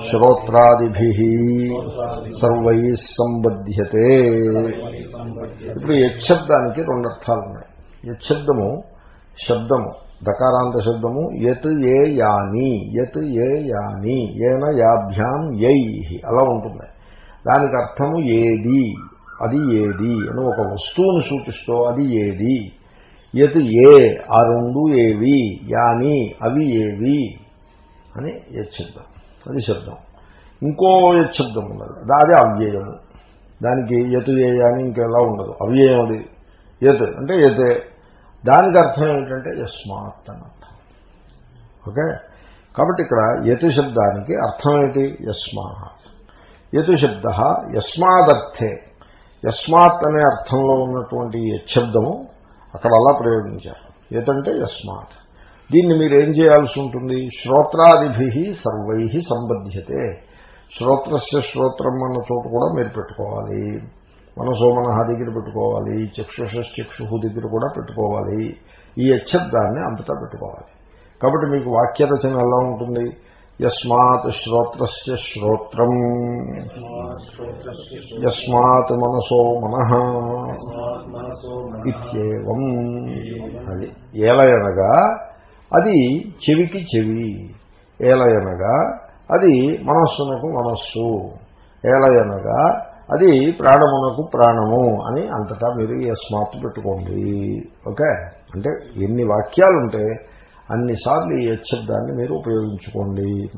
శ్రోత్రాదిభి సర్వై సంబధ్యతే. ఇప్పుడు యశబ్దానికి రెండు అర్థాలు ఉన్నాయి యశబ్దము శబ్దము దకారాంత శబ్దము యత్ ఏ యాని యత్ ఏ యాని ఏన యాభ్యాం యై అలా ఉంటుంది. దానికి అర్థము ఏది అది ఏది అని ఒక వస్తువును సూచిస్తూ అది ఏది ఎత్ ఏ ఆ రెండు ఏవి యాని అవి ఏవి అని యశబ్దం అది శబ్దం. ఇంకో యశబ్దం ఉన్నది. అది అవ్యయము. దానికి ఎతు ఏ అని ఇంకెలా ఉండదు. అవ్యయం అది. ఎత్ అంటే ఎతే దానికి అర్థం ఏమిటంటే యస్మాత్ అని అర్థం ఓకే? కాబట్టి ఇక్కడ యతు శబ్దానికి అర్థం ఏమిటి? యస్మాత్. యతు శబ్ద యస్మాదర్థే. యస్మాత్ అనే అర్థంలో ఉన్నటువంటి యశబ్దము అక్కడ అలా ప్రయోగించారు. ఏతంటే యస్మాత్ దీన్ని మీరు ఏం చేయాల్సి ఉంటుంది? శ్రోత్రాదిభి సర్వై సంబధ్యతే. శ్రోత్రస్య శ్రోత్రం అన్న చోట కూడా మీరు పెట్టుకోవాలి. మనసో మనహ దగ్గర పెట్టుకోవాలి. చక్షుషక్షు దగ్గర కూడా పెట్టుకోవాలి. ఈ యశబ్దాన్ని అంతటా పెట్టుకోవాలి. కాబట్టి మీకు వాక్యరచన ఎలా ఉంటుంది? యస్మాత్ శ్రోత్రస్య శ్రోత్రం యస్మాత్ మనసో మనః ఇత్యేవం అది ఏలయనగా అది చెవికి చెవి. ఏలయనగా అది మనస్సునకు మనస్సు. ఏలయనగా అది ప్రాణమునకు ప్రాణము అని అంతటా మీరు యస్మాత్ పెట్టుకోండి. ఓకే? అంటే ఎన్ని వాక్యాలుంటే అన్నిసార్లు ఈ యశబ్దాన్ని మీరు ఉపయోగించుకోండి.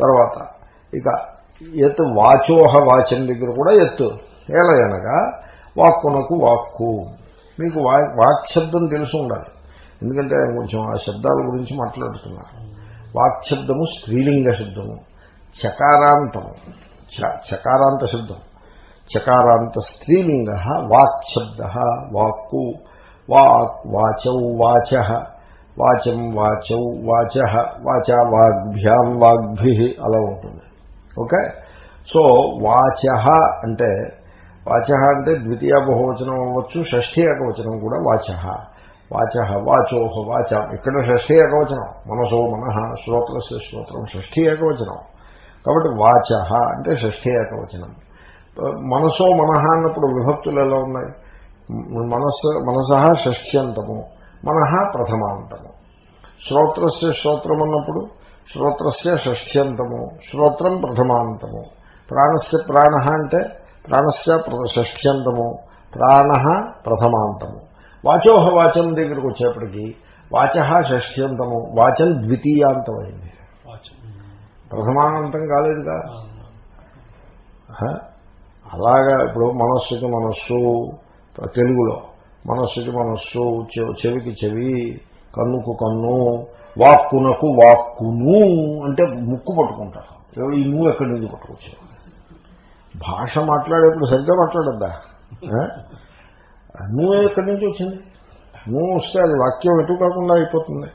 తర్వాత ఇక ఎత్తు వాచోహ వాచం దగ్గర కూడా ఎత్తు. ఏలయనగా వాక్కునకు వాక్కు. మీకు వాక్శబ్దం తెలిసి ఉండాలి. ఎందుకంటే కొంచెం ఆ శబ్దాల గురించి మాట్లాడుతున్నారు. వాక్శబ్దము స్త్రీలింగ శబ్దము. చకారాంతము. చకారాంత శబ్దం. చకారాంత స్త్రీలింగ వాక్శబ్ద వాక్కు. వాక్ వాచౌ వాచ. వాచం వాచౌ వాచ వాచ వాగ్భ్యాం వాగ్భి అలా ఉంటుంది. ఓకే? సో వాచ అంటే వాచ అంటే ద్వితీయ బహువచనం అవ్వచ్చు షష్ఠీ ఏకవచనం కూడా వాచ. వాచ వాచోహ వాచ ఇక్కడ షష్ఠీ ఏకవచనం మనసో మనః శ్రోత్రస్య శ్రోత్రం షష్ఠీ ఏకవచనం. కాబట్టి వాచ అంటే షష్ఠీ ఏకవచనం. మనసో మనః అన్నప్పుడు విభక్తులు ఎలా ఉన్నాయి? మనస్సు మనస షష్ఠ్యంతము. మనః ప్రథమాంతము. శ్రోత్రస్య శ్రోత్రం అన్నప్పుడు శ్రోత్రస్య షష్ఠ్యంతము. శ్రోత్రం ప్రథమాంతము. ప్రాణస్య ప్రాణ అంటే ప్రాణస్య షష్ఠ్యంతము. ప్రాణ ప్రథమాంతము. వాచోహ వాచం దగ్గరకు వచ్చేప్పటికీ వాచ షష్ఠ్యంతము. వాచం ద్వితీయాంతమైంది. ప్రథమానంతం కాలేదుగా? అలాగా ఇప్పుడు మనస్సుకి మనస్సు తెలుగులో. మనస్సుకి మనస్సు చెవికి చెవి కన్నుకు కన్ను వాక్కునకు వాక్కును అంటే ముక్కు పట్టుకుంటారు. ఈ నువ్వు ఎక్కడి నుంచి పట్టుకొచ్చావు భాష మాట్లాడేప్పుడు సరిగ్గా మాట్లాడద్దా? నువ్వు ఎక్కడి నుంచి వచ్చింది? నువ్వు వస్తే అది వాక్యం ఎటు కాకుండా అయిపోతుంది.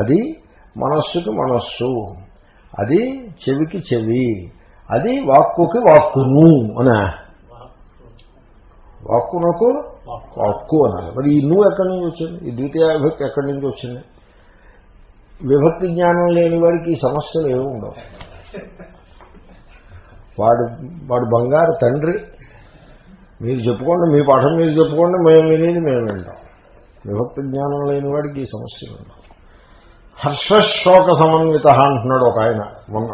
అది మనస్సుకి మనస్సు అది చెవికి చెవి అది వాక్కుకి వాక్కును అనా. వాక్కునకు హక్కు అనాలి. మరి ఈ నువ్వు ఎక్కడి నుంచి వచ్చింది? ఈ ద్వితీయ విభక్తి ఎక్కడి నుంచి వచ్చింది? విభక్తి జ్ఞానం లేని వాడికి ఈ సమస్యలు ఏమి ఉండవు. వాడు వాడు బంగారు తండ్రి. మీరు చెప్పుకోండి మీ పాఠం మీరు చెప్పుకోండి మేము వినేది మేము వింటాం. విభక్తి జ్ఞానం లేని వాడికి ఈ సమస్యలు ఉండవు. హర్షశోక సమన్విత అంటున్నాడు ఒక ఆయన మొన్న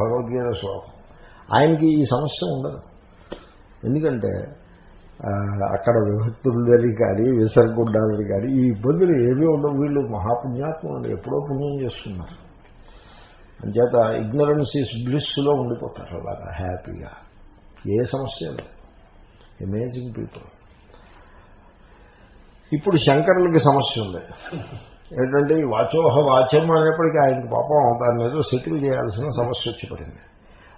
భగవద్గీత శ్లోకం. ఆయనకి ఈ సమస్య ఉండదు. ఎందుకంటే అక్కడ విభక్తులు కానీ విసర్గుండాలని కానీ ఈ ఇబ్బందులు ఏమీ ఉండవు. వీళ్ళు మహాపుణ్యాత్ములు ఎప్పుడో పుణ్యం చేస్తున్నారు. అంచేత ఇగ్నరెన్స్ ఈస్ బ్లిస్లో ఉండిపోతారు అలాగా హ్యాపీగా. ఏ సమస్య లేదు. అమేజింగ్ పీపుల్ ఇప్పుడు శంకరులకి సమస్య ఉంది. ఏంటంటే ఈ వాచోహ వాచ్యం అనేప్పటికీ ఆయనకి పాపం దాన్ని ఏదో సెటిల్ చేయాల్సిన సమస్య వచ్చి పడింది.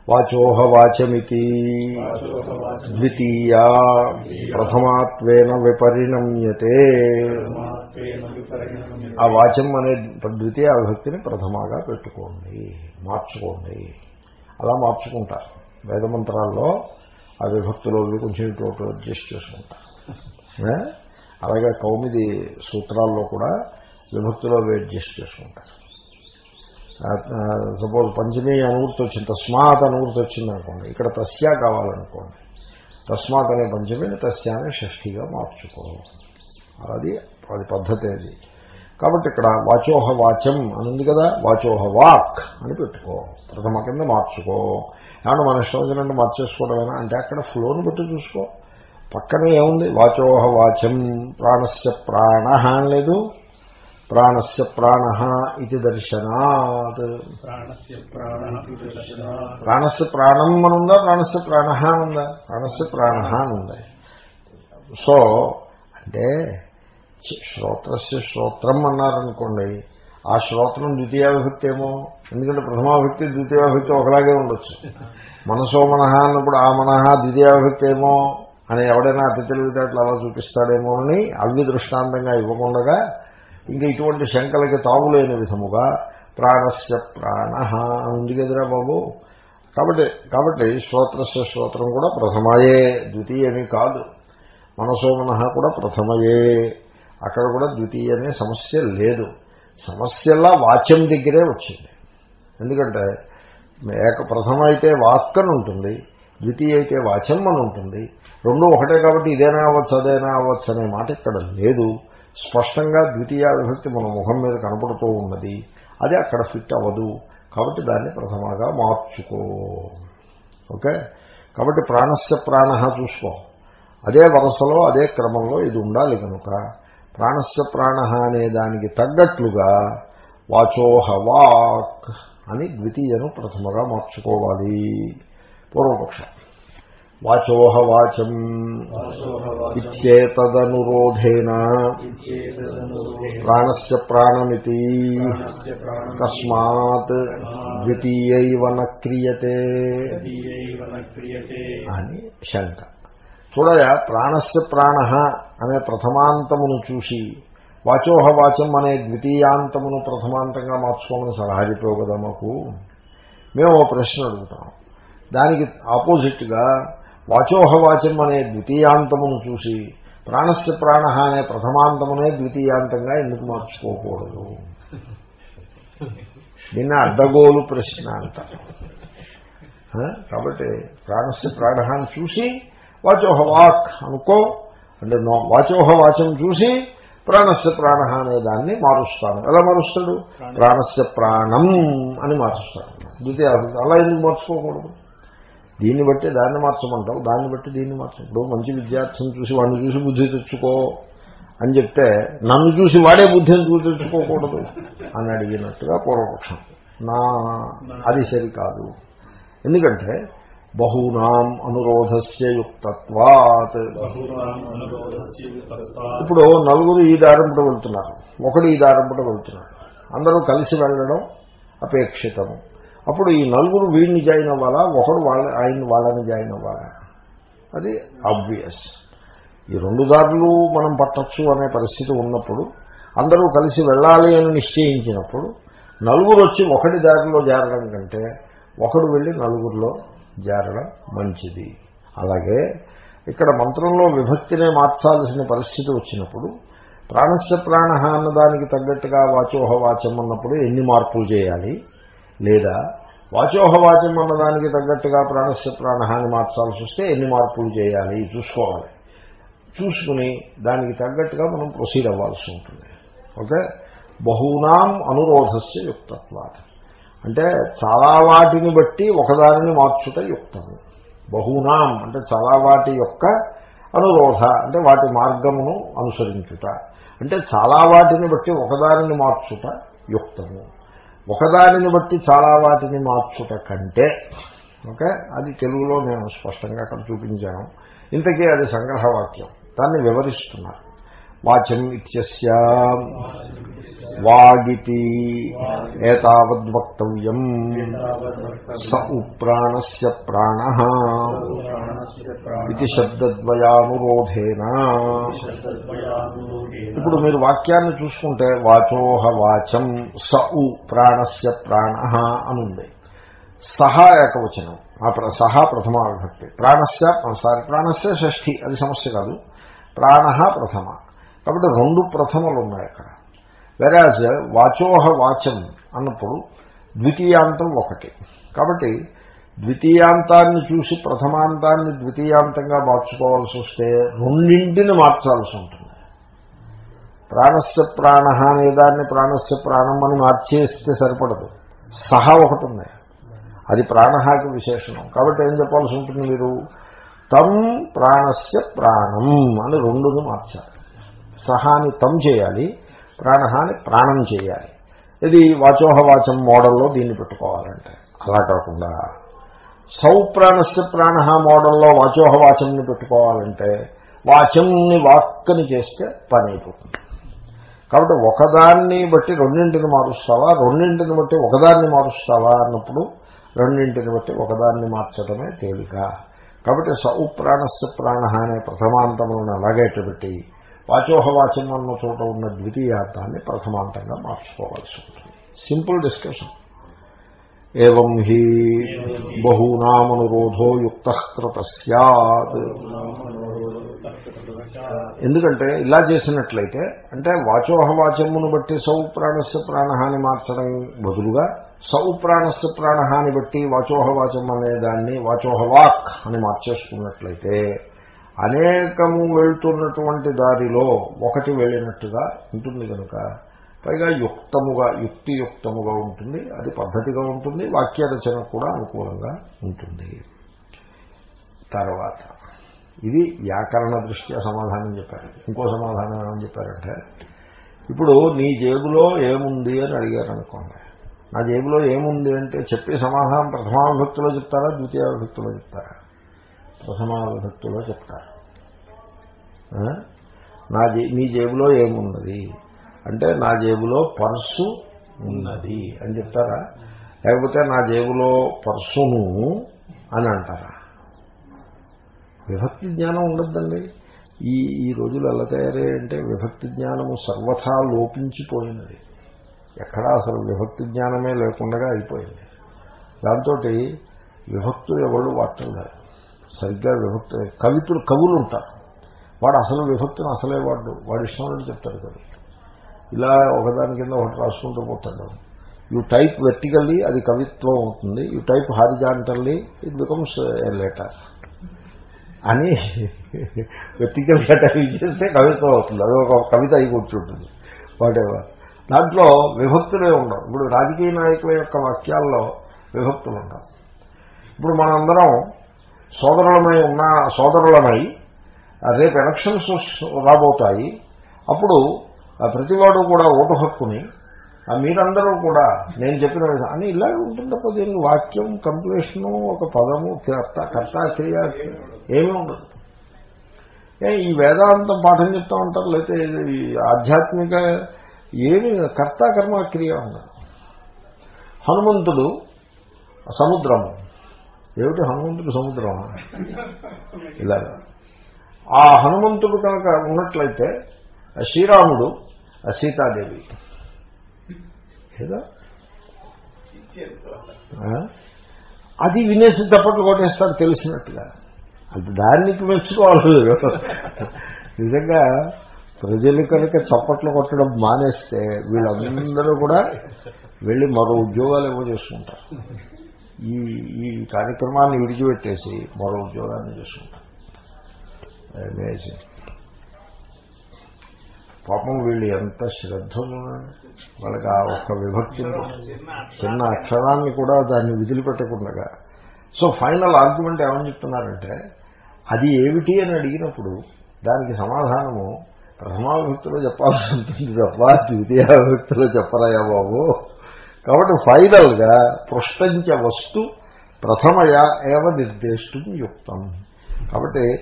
వాచోహ వాచమితి. ద్వితీయా. ప్రథమాత్వేన విపరిణమ్యతే. ఆ వాచం అనే ద్వితీయ విభక్తిని ప్రథమాగా పెట్టుకోండి. మార్చుకోండి. అలా మార్చుకుంటారు. వేదమంత్రాల్లో ఆ విభక్తులు కొంచెం ఇటు అడ్జస్ట్ చేసుకుంటారు? అలాగే కౌమిది సూత్రాల్లో కూడా విభక్తులు అడ్జస్ట్ చేసుకుంటారు. సపోజ్ పంచమీ అనువృత్తి వచ్చింది తస్మాత్ అనువృత్తి వచ్చింది అనుకోండి ఇక్కడ తస్యా కావాలనుకోండి తస్మాత్ అనే పంచమీని తస్యాన్ని షష్ఠిగా మార్చుకోవాలి అది అది పద్ధతి అది. కాబట్టి ఇక్కడ వాచోహ వాచం అని ఉంది కదా వాచోహ వాక్ అని పెట్టుకో. ప్రథమ కింద మార్చుకో. ఏమన్నా మన ఇష్టం మార్చేసుకోవడమేనా అంటే అక్కడ ఫ్లోను పెట్టి చూసుకో. పక్కనే ఏముంది? వాచోహ వాచం ప్రాణస్య ప్రాణ అని లేదు. ప్రాణస్య ప్రాణ ఇది దర్శనాత్. ప్రాణస్య ప్రాణి దర్శనాత్. ప్రాణస్య ప్రాణం అని ఉందా ప్రాణస్య ప్రాణ అని ఉందా ప్రాణస్య ప్రాణ అని ఉంది సో అంటే శ్రోత్రస్య శ్రోత్రం అన్నారనుకోండి ఆ శ్రోత్రం ద్వితీయ విభక్తి ఏమో? ఎందుకంటే ప్రథమా విభక్తి ద్వితీయ విభక్తి ఒకలాగే ఉండొచ్చు. మనసో మనహ అన్నప్పుడు ఆ మనహ ద్వితీయ విభక్తి ఏమో అని ఎవడైనా అతి తెలివితేటలు అలా చూపిస్తాడేమో అని అవి దృష్టాంతంగా ఇవ్వకుండా ఇంకా ఇటువంటి శంకలకి తావులేని విధముగా ప్రాణస్య ప్రాణ ఉంది కదరా బాబు. కాబట్టి కాబట్టి శ్రోత్రస్య శ్రోత్రం కూడా ప్రథమయే ద్వితీయమే కాదు. మనసో మనహ కూడా ప్రథమయే. అక్కడ కూడా ద్వితీయ అనే సమస్య లేదు. సమస్యలా వాచ్యం దగ్గరే వచ్చింది. ఎందుకంటే ఏక ప్రథమ అయితే వాక్ ఉంటుంది ద్వితీయ అయితే వాచం అని ఉంటుంది. రెండు ఒకటే కాబట్టి ఇదేనా అవ్వచ్చు అదేనా అవ్వచ్చు అనే మాట ఇక్కడ లేదు. స్పష్టంగా ద్వితీయ విభక్తి మన ముఖం మీద కనపడుతూ ఉన్నది. అది అక్కడ ఫిట్ అవ్వదు. కాబట్టి దాన్ని ప్రథమగా మార్చుకో. ఓకే? కాబట్టి ప్రాణస్య ప్రాణ చూసుకో. అదే వరుసలో అదే క్రమంలో ఇది ఉండాలి కనుక. ప్రాణస్య ప్రాణ అనే దానికి తగ్గట్లుగా వాచోహ వాక్ అని ద్వితీయను ప్రథమగా మార్చుకోవాలి. పూర్వపక్షం. వాచోహ వాచం ఇత్యేతదనురోధేన ప్రాణస్య ప్రాణమితి కస్మాత్ ద్వితీయైవ న క్రియతే అని శంక. చూడయా ప్రాణస్ ప్రాణ అనే ప్రథమాంతమును చూసి వాచోహ వాచం అనే ద్వితీయాంతమును ప్రథమాంతంగా మార్చుకోమని సలహా చెప్పావు కదా మాకు? మేము ఓ ప్రశ్న అడుగుతాం. దానికి ఆపోజిట్గా వాచోహ వాచం అనే ద్వితీయాంతమును చూసి ప్రాణస్య ప్రాణ అనే ప్రథమాంతమునే ద్వితీయాంతంగా ఎందుకు మార్చుకోకూడదు? దీన్ని అడ్డగోలు ప్రశ్న అంటారు ఆ? కాబట్టి ప్రాణస్య ప్రాణ అని చూసి వాచోహ వాక్ అనుకో. అంటే నో వాచోహ వాచం చూసి ప్రాణస్య ప్రాణ అనే దాన్ని మారుస్తాను ఎలా మారుస్తాడు? ప్రాణస్య ప్రాణం అని మారుస్తాడు. ద్వితీయ అలా ఎందుకు మార్చుకోకూడదు? దీన్ని బట్టి దాన్ని మార్చమంటావు దాన్ని బట్టి దీన్ని మార్చం ఇప్పుడు మంచి విద్యార్థిని చూసి వాడిని చూసి బుద్ధి తెచ్చుకో అని చెప్తే నన్ను చూసి వాడే బుద్ధిని తెచ్చుకోకూడదు అని అడిగినట్టుగా పూర్వపక్షం. నా అది సరికాదు. ఎందుకంటే బహూనాం అనురోధస్య యుక్తత్వాత్. ఇప్పుడు నలుగురు ఈ దారింపుట వెళ్తున్నారు ఒకడు ఈ దారింపుట వెళ్తున్నాడు. అందరూ కలిసి వెళ్ళడం అపేక్షితము. అప్పుడు ఈ నలుగురు వీడిని జాయిన్ అవ్వాలా? ఒకడు వాళ్ళ ఆయన వాళ్ళని జాయిన్ అవ్వాలా? అది ఆబ్వియస్ ఈ రెండు దారులు మనం పట్టచ్చు అనే పరిస్థితి ఉన్నప్పుడు అందరూ కలిసి వెళ్ళాలి అని నిశ్చయించినప్పుడు నలుగురు వచ్చి ఒకటి దారిలో జారడం కంటే ఒకడు వెళ్ళి నలుగురిలో జారడం మంచిది. అలాగే ఇక్కడ మంత్రంలో విభక్తినే మార్చాల్సిన పరిస్థితి వచ్చినప్పుడు ప్రాణస్య ప్రాణ అన్నదానికి తగ్గట్టుగా వాచోహ వాచం అన్నప్పుడు ఎన్ని మార్పులు చేయాలి? లేదా వాచోహవాచం అన్నదానికి తగ్గట్టుగా ప్రాణస్య ప్రాణహాన్ని మార్చాల్సి వస్తే ఎన్ని మార్పులు చేయాలి? చూసుకోవాలి. చూసుకుని దానికి తగ్గట్టుగా మనం ప్రొసీడ్ అవ్వాల్సి ఉంటుంది. ఓకే? బహునాం అనురోధస్య యుక్తత్వాత. అంటే చాలా వాటిని బట్టి ఒకదానిని మార్చుట యుక్తము బహునాం అంటే చాలా వాటి యొక్క అనురోధ అంటే వాటి మార్గమును అనుసరించుట. అంటే చాలా వాటిని బట్టి ఒకదానిని మార్చుట యుక్తము. ఒకదానిని బట్టి చాలా వాటిని మార్చుట కంటే ఓకే అది తెలుగులో నేను స్పష్టంగా అక్కడ చూపించాను. ఇంతకీ అది సంగ్రహవాక్యం. దాన్ని వివరిస్తున్నారు. వాచం ఇత్యస్య వాగితి ఏతావద్వక్తవ్యం. స ఉప్రాణస్ ప్రాణ. ఇది శబ్దద్వయానురోధేన. ఇప్పుడు మీరు వాక్యాన్ని చూసుకుంటే వాచోహ వాచం స ఉ ప్రాణస్ ప్రాణ అనుంది. సహా ఏకవచనం. ఆ ప్ర- సహా ప్రథమ విభక్తి ప్రాణస్య సారీ ప్రాణస్య షష్ఠి అది సమస్య కాదు. ప్రాణ ప్రథమ. కాబట్టి రెండు ప్రథమలు ఉన్నాయి అక్కడ. వెరాజ్ వాచోహ వాచం అన్నప్పుడు ద్వితీయాంతం ఒకటి. కాబట్టి ద్వితీయాంతాన్ని చూసి ప్రథమాంతాన్ని ద్వితీయాంతంగా మార్చుకోవాల్సి వస్తే రెండింటిని మార్చాల్సి ఉంటుంది. ప్రాణస్య ప్రాణ అనే దాన్ని ప్రాణస్య ప్రాణం అని మార్చేస్తే సరిపడదు. సహా ఒకటి ఉంది. అది ప్రాణహాకి విశేషణం. కాబట్టి ఏం చెప్పాల్సి ఉంటుంది మీరు? తం ప్రాణస్య ప్రాణం అని రెండును మార్చాలి. సహాని తం చేయాలి ప్రాణహాని ప్రాణం చేయాలి. ఇది వాచోహ వాచం మోడల్లో దీన్ని పెట్టుకోవాలంటే. అలా కాకుండా సౌప్రాణస్య ప్రాణ మోడల్లో వాచోహ వాచంని పెట్టుకోవాలంటే వాచంని వాక్కని చేస్తే పని అయిపోతుంది. కాబట్టి ఒకదాన్ని బట్టి రెండింటిని మారుస్తావా? రెండింటిని బట్టి ఒకదాన్ని మారుస్తావా అన్నప్పుడు రెండింటిని బట్టి ఒకదాన్ని మార్చడమే తేలిక. కాబట్టి సౌప్రాణస్య ప్రాణ అనే ప్రథమాంతములను అలాగే పెట్టి వాచోహ అన్న చోట ఉన్న ద్వితీయార్థాన్ని ప్రథమాంతంగా మార్చుకోవాల్సి ఉంటుంది. సింపుల్ డిస్కషన్ ఏం హి బహూనామనురోధో యుక్త కృత సత్ ఎందుకంటే ఇలా చేసినట్లయితే అంటే వాచోహ వాచమును బట్టి సౌ ప్రాణస్య ప్రాణహాని మార్చడం బదులుగా సౌ ప్రాణస్య ప్రాణహాని బట్టి వాచోహ వాచం అనే దాన్ని వాచోహ వాక్ అని మార్చేసుకున్నట్లయితే అనేకము వెళ్తున్నటువంటి దారిలో ఒకటి వెళ్ళినట్టుగా ఉంటుంది కనుక పైగా యుక్తముగా యుక్తియుక్తముగా ఉంటుంది. అది పద్ధతిగా ఉంటుంది. వాక్య రచన కూడా అనుకూలంగా ఉంటుంది. తర్వాత ఇది వ్యాకరణ దృష్ట్యా సమాధానం చెప్పారు. ఇంకో సమాధానం ఏమని చెప్పారంటే ఇప్పుడు నీ జేబులో ఏముంది అని అడిగారు అనుకోండి నా జేబులో ఏముంది అంటే చెప్పే సమాధానం ప్రథమావిభక్తిలో చెప్తారా ద్వితీయావిభక్తిలో చెప్తారా? ప్రథమా విభక్తిలో చెప్తారు నా జే మీ జేబులో ఏమున్నది? అంటే నా జేబులో పర్సు ఉన్నది అని చెప్తారా? లేకపోతే నా జేబులో పర్సును అని అంటారా? విభక్తి జ్ఞానం ఉండద్దండి. ఈ ఈ రోజులు ఎలా తయారయ్యంటే విభక్తి జ్ఞానము సర్వథా లోపించిపోయినది. ఎక్కడా అసలు విభక్తి జ్ఞానమే లేకుండా అయిపోయింది. దాంతో విభక్తులు ఎవరు వాడలేదు సరిగ్గా విభక్తి కవితులు కవులు ఉంటారు. వాడు అసలు విభక్తిని అసలే వాడు వాడు ఇష్టం అని కవి. ఇలా ఒకదాని కింద ఒకటి రాసుకుంటూ పోతాడు. యూ టైప్ వెర్టికల్లీ అది కవిత్వం అవుతుంది. You type horizontally it becomes a letter అని వెర్టికల్గా టైప్ చేస్తే కవిత్వం అవుతుంది. అది ఒక కవిత అయి కూర్చుంటుంది. వాటెవర్ దాంట్లో విభక్తులే ఉండవు. ఇప్పుడు రాజకీయ నాయకుల యొక్క వాక్యాల్లో విభక్తులు ఉండవు. ఇప్పుడు మనందరం సోదరులమై ఉన్న సోదరులమై రేపు ఎలక్షన్స్ రాబోతాయి. అప్పుడు ఆ ప్రతివాడు కూడా ఓటు హక్కుని మీరందరూ కూడా నేను చెప్పిన అని ఇలాగే ఉంటుంది తప్ప దీనికి వాక్యం కంప్లీషను ఒక పదము కర్త కర్త క్రియ ఏమీ ఉండదు. ఏ ఈ వేదాంతం పాఠం చెప్తా ఉంటారు లేకపోతే ఈ ఆధ్యాత్మిక ఏమి కర్త కర్మ క్రియ ఉండదు. హనుమంతుడు సముద్రము ఏమిటి హనుమంతుడు సముద్రం? ఇలాగా ఆ హనుమంతుడు కనుక ఉన్నట్లయితే ఆ శ్రీరాముడు ఆ సీతాదేవి. ఏదో? అది వినేసి తప్పట్లు కొట్టేస్తాడు తెలిసినట్టుగా. అది దానికి మెచ్చుకోవాలి. నిజంగా ప్రజలు కనుక చప్పట్లు కొట్టడం మానేస్తే వీళ్ళందరూ కూడా వెళ్ళి మరో ఉద్యోగాలు ఏమో చేసుకుంటారు. ఈ ఈ కార్యక్రమాన్ని విడిచిపెట్టేసి మరో ఉద్యోగాన్ని చేసుకుంటారు. పాపం వీళ్ళు ఎంత శ్రద్ధ వాళ్ళకి ఆ ఒక్క విభక్తి చిన్న అక్షరాన్ని కూడా దాన్ని విదిలిపెట్టకుండా. సో ఫైనల్ ఆర్గ్యుమెంట్ ఏమని చెప్తున్నారంటే అది ఏమిటి అని అడిగినప్పుడు దానికి సమాధానము ప్రథమావిభక్తిలో చెప్పాల్సి ఉంటుంది తప్ప ద్వితీయ విభక్తిలో చెప్పరాయా బాబు? కాబట్టి ఫైనల్గా పృష్టంచ వస్తు ప్రథమయా ఏవ నిర్దేశం యుక్తం. కాబట్టి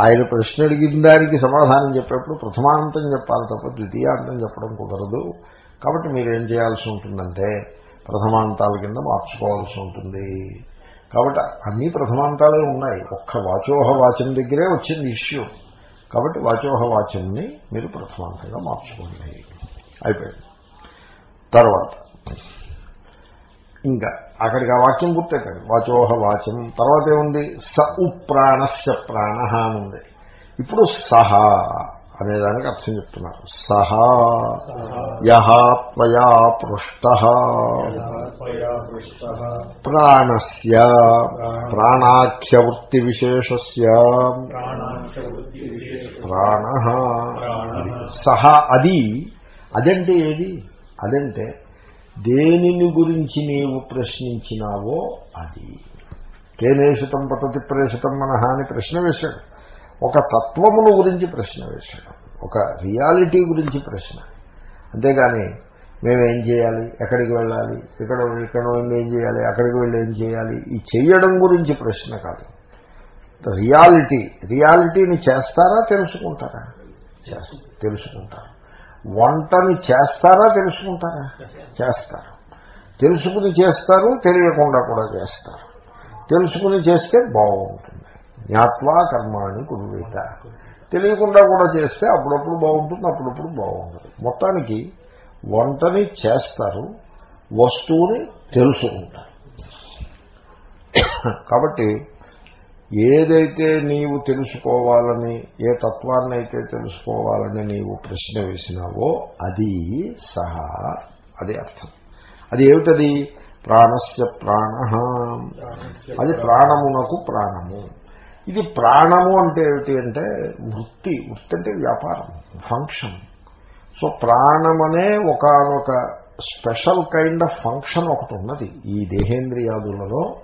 ఆయన ప్రశ్న అడిగిన దానికి సమాధానం చెప్పేప్పుడు ప్రథమాంతం చెప్పాలి తప్ప ద్వితీయాంతం చెప్పడం కుదరదు. కాబట్టి మీరేం చేయాల్సి ఉంటుందంటే ప్రథమాంతాల కింద మార్చుకోవాల్సి ఉంటుంది. కాబట్టి అన్ని ప్రథమాంతాలే ఉన్నాయి. ఒక్క వాచోహ వాచం దగ్గరే వచ్చింది ఇష్యూ. కాబట్టి వాచోహ వాచంని మీరు ప్రథమాంతంగా మార్చుకోండి. అయిపోయింది. తర్వాత ఇంకా అక్కడికి ఆ వాక్యం గుర్తెక్కండి వాచోహ వాచం. తర్వాత ఏముంది? స ఉప్రాణస్య ప్రాణ అని ఉంది. ఇప్పుడు సహ అనేదానికి అర్థం చెప్తున్నారు. సహా యహాత్మయా పృష్ట. ప్రాణస్య ప్రాణాఖ్యవృత్తి విశేష ప్రాణ. సహ అది. అదంటే ఏది? అదంటే దేనిని గురించి నీవు ప్రశ్నించినావో అది. కేనేషితం పతతి ప్రేషితం మనహ అని ప్రశ్న వేశాడు. ఒక తత్వమును గురించి ప్రశ్న వేశాడు. ఒక రియాలిటీ గురించి ప్రశ్న. అంతేగాని మేమేం చేయాలి? ఎక్కడికి వెళ్ళాలి? ఇక్కడ ఇక్కడ వెళ్ళి ఏం చేయాలి? అక్కడికి వెళ్ళి ఏం చేయాలి? ఈ చేయడం గురించి ప్రశ్న కాదు. రియాలిటీ. రియాలిటీని చేస్తారా? తెలుసుకుంటారా? చేస్త- తెలుసుకుంటారు. వంటని చేస్తారా తెలుసుకుంటారా? చేస్తారు. తెలుసుకుని చేస్తారు తెలియకుండా కూడా చేస్తారు. తెలుసుకుని చేస్తే బాగుంటుంది. జ్ఞాత్వా కర్మాణి కురువేత. తెలియకుండా కూడా చేస్తే అప్పుడప్పుడు బాగుంటుంది అప్పుడప్పుడు బాగుంటుంది మొత్తానికి వంటని చేస్తారు వస్తువుని తెలుసుకుంటారు. కాబట్టి ఏదైతే నీవు తెలుసుకోవాలని ఏ తత్వాన్ని అయితే తెలుసుకోవాలని నీవు ప్రశ్న వేసినావో అది సహా అది అర్థం. అది ఏమిటది? ప్రాణస్య ప్రాణ. అది ప్రాణమునకు ప్రాణము. ఇది ప్రాణము అంటే ఏమిటి అంటే వృత్తి. వృత్తి అంటే వ్యాపారం ఫంక్షన్. సో ప్రాణమనే ఒకనొక స్పెషల్ కైండ్ ఆఫ్ ఫంక్షన్ ఒకటి ఉన్నది. ఈ దేహేంద్రియాదులలో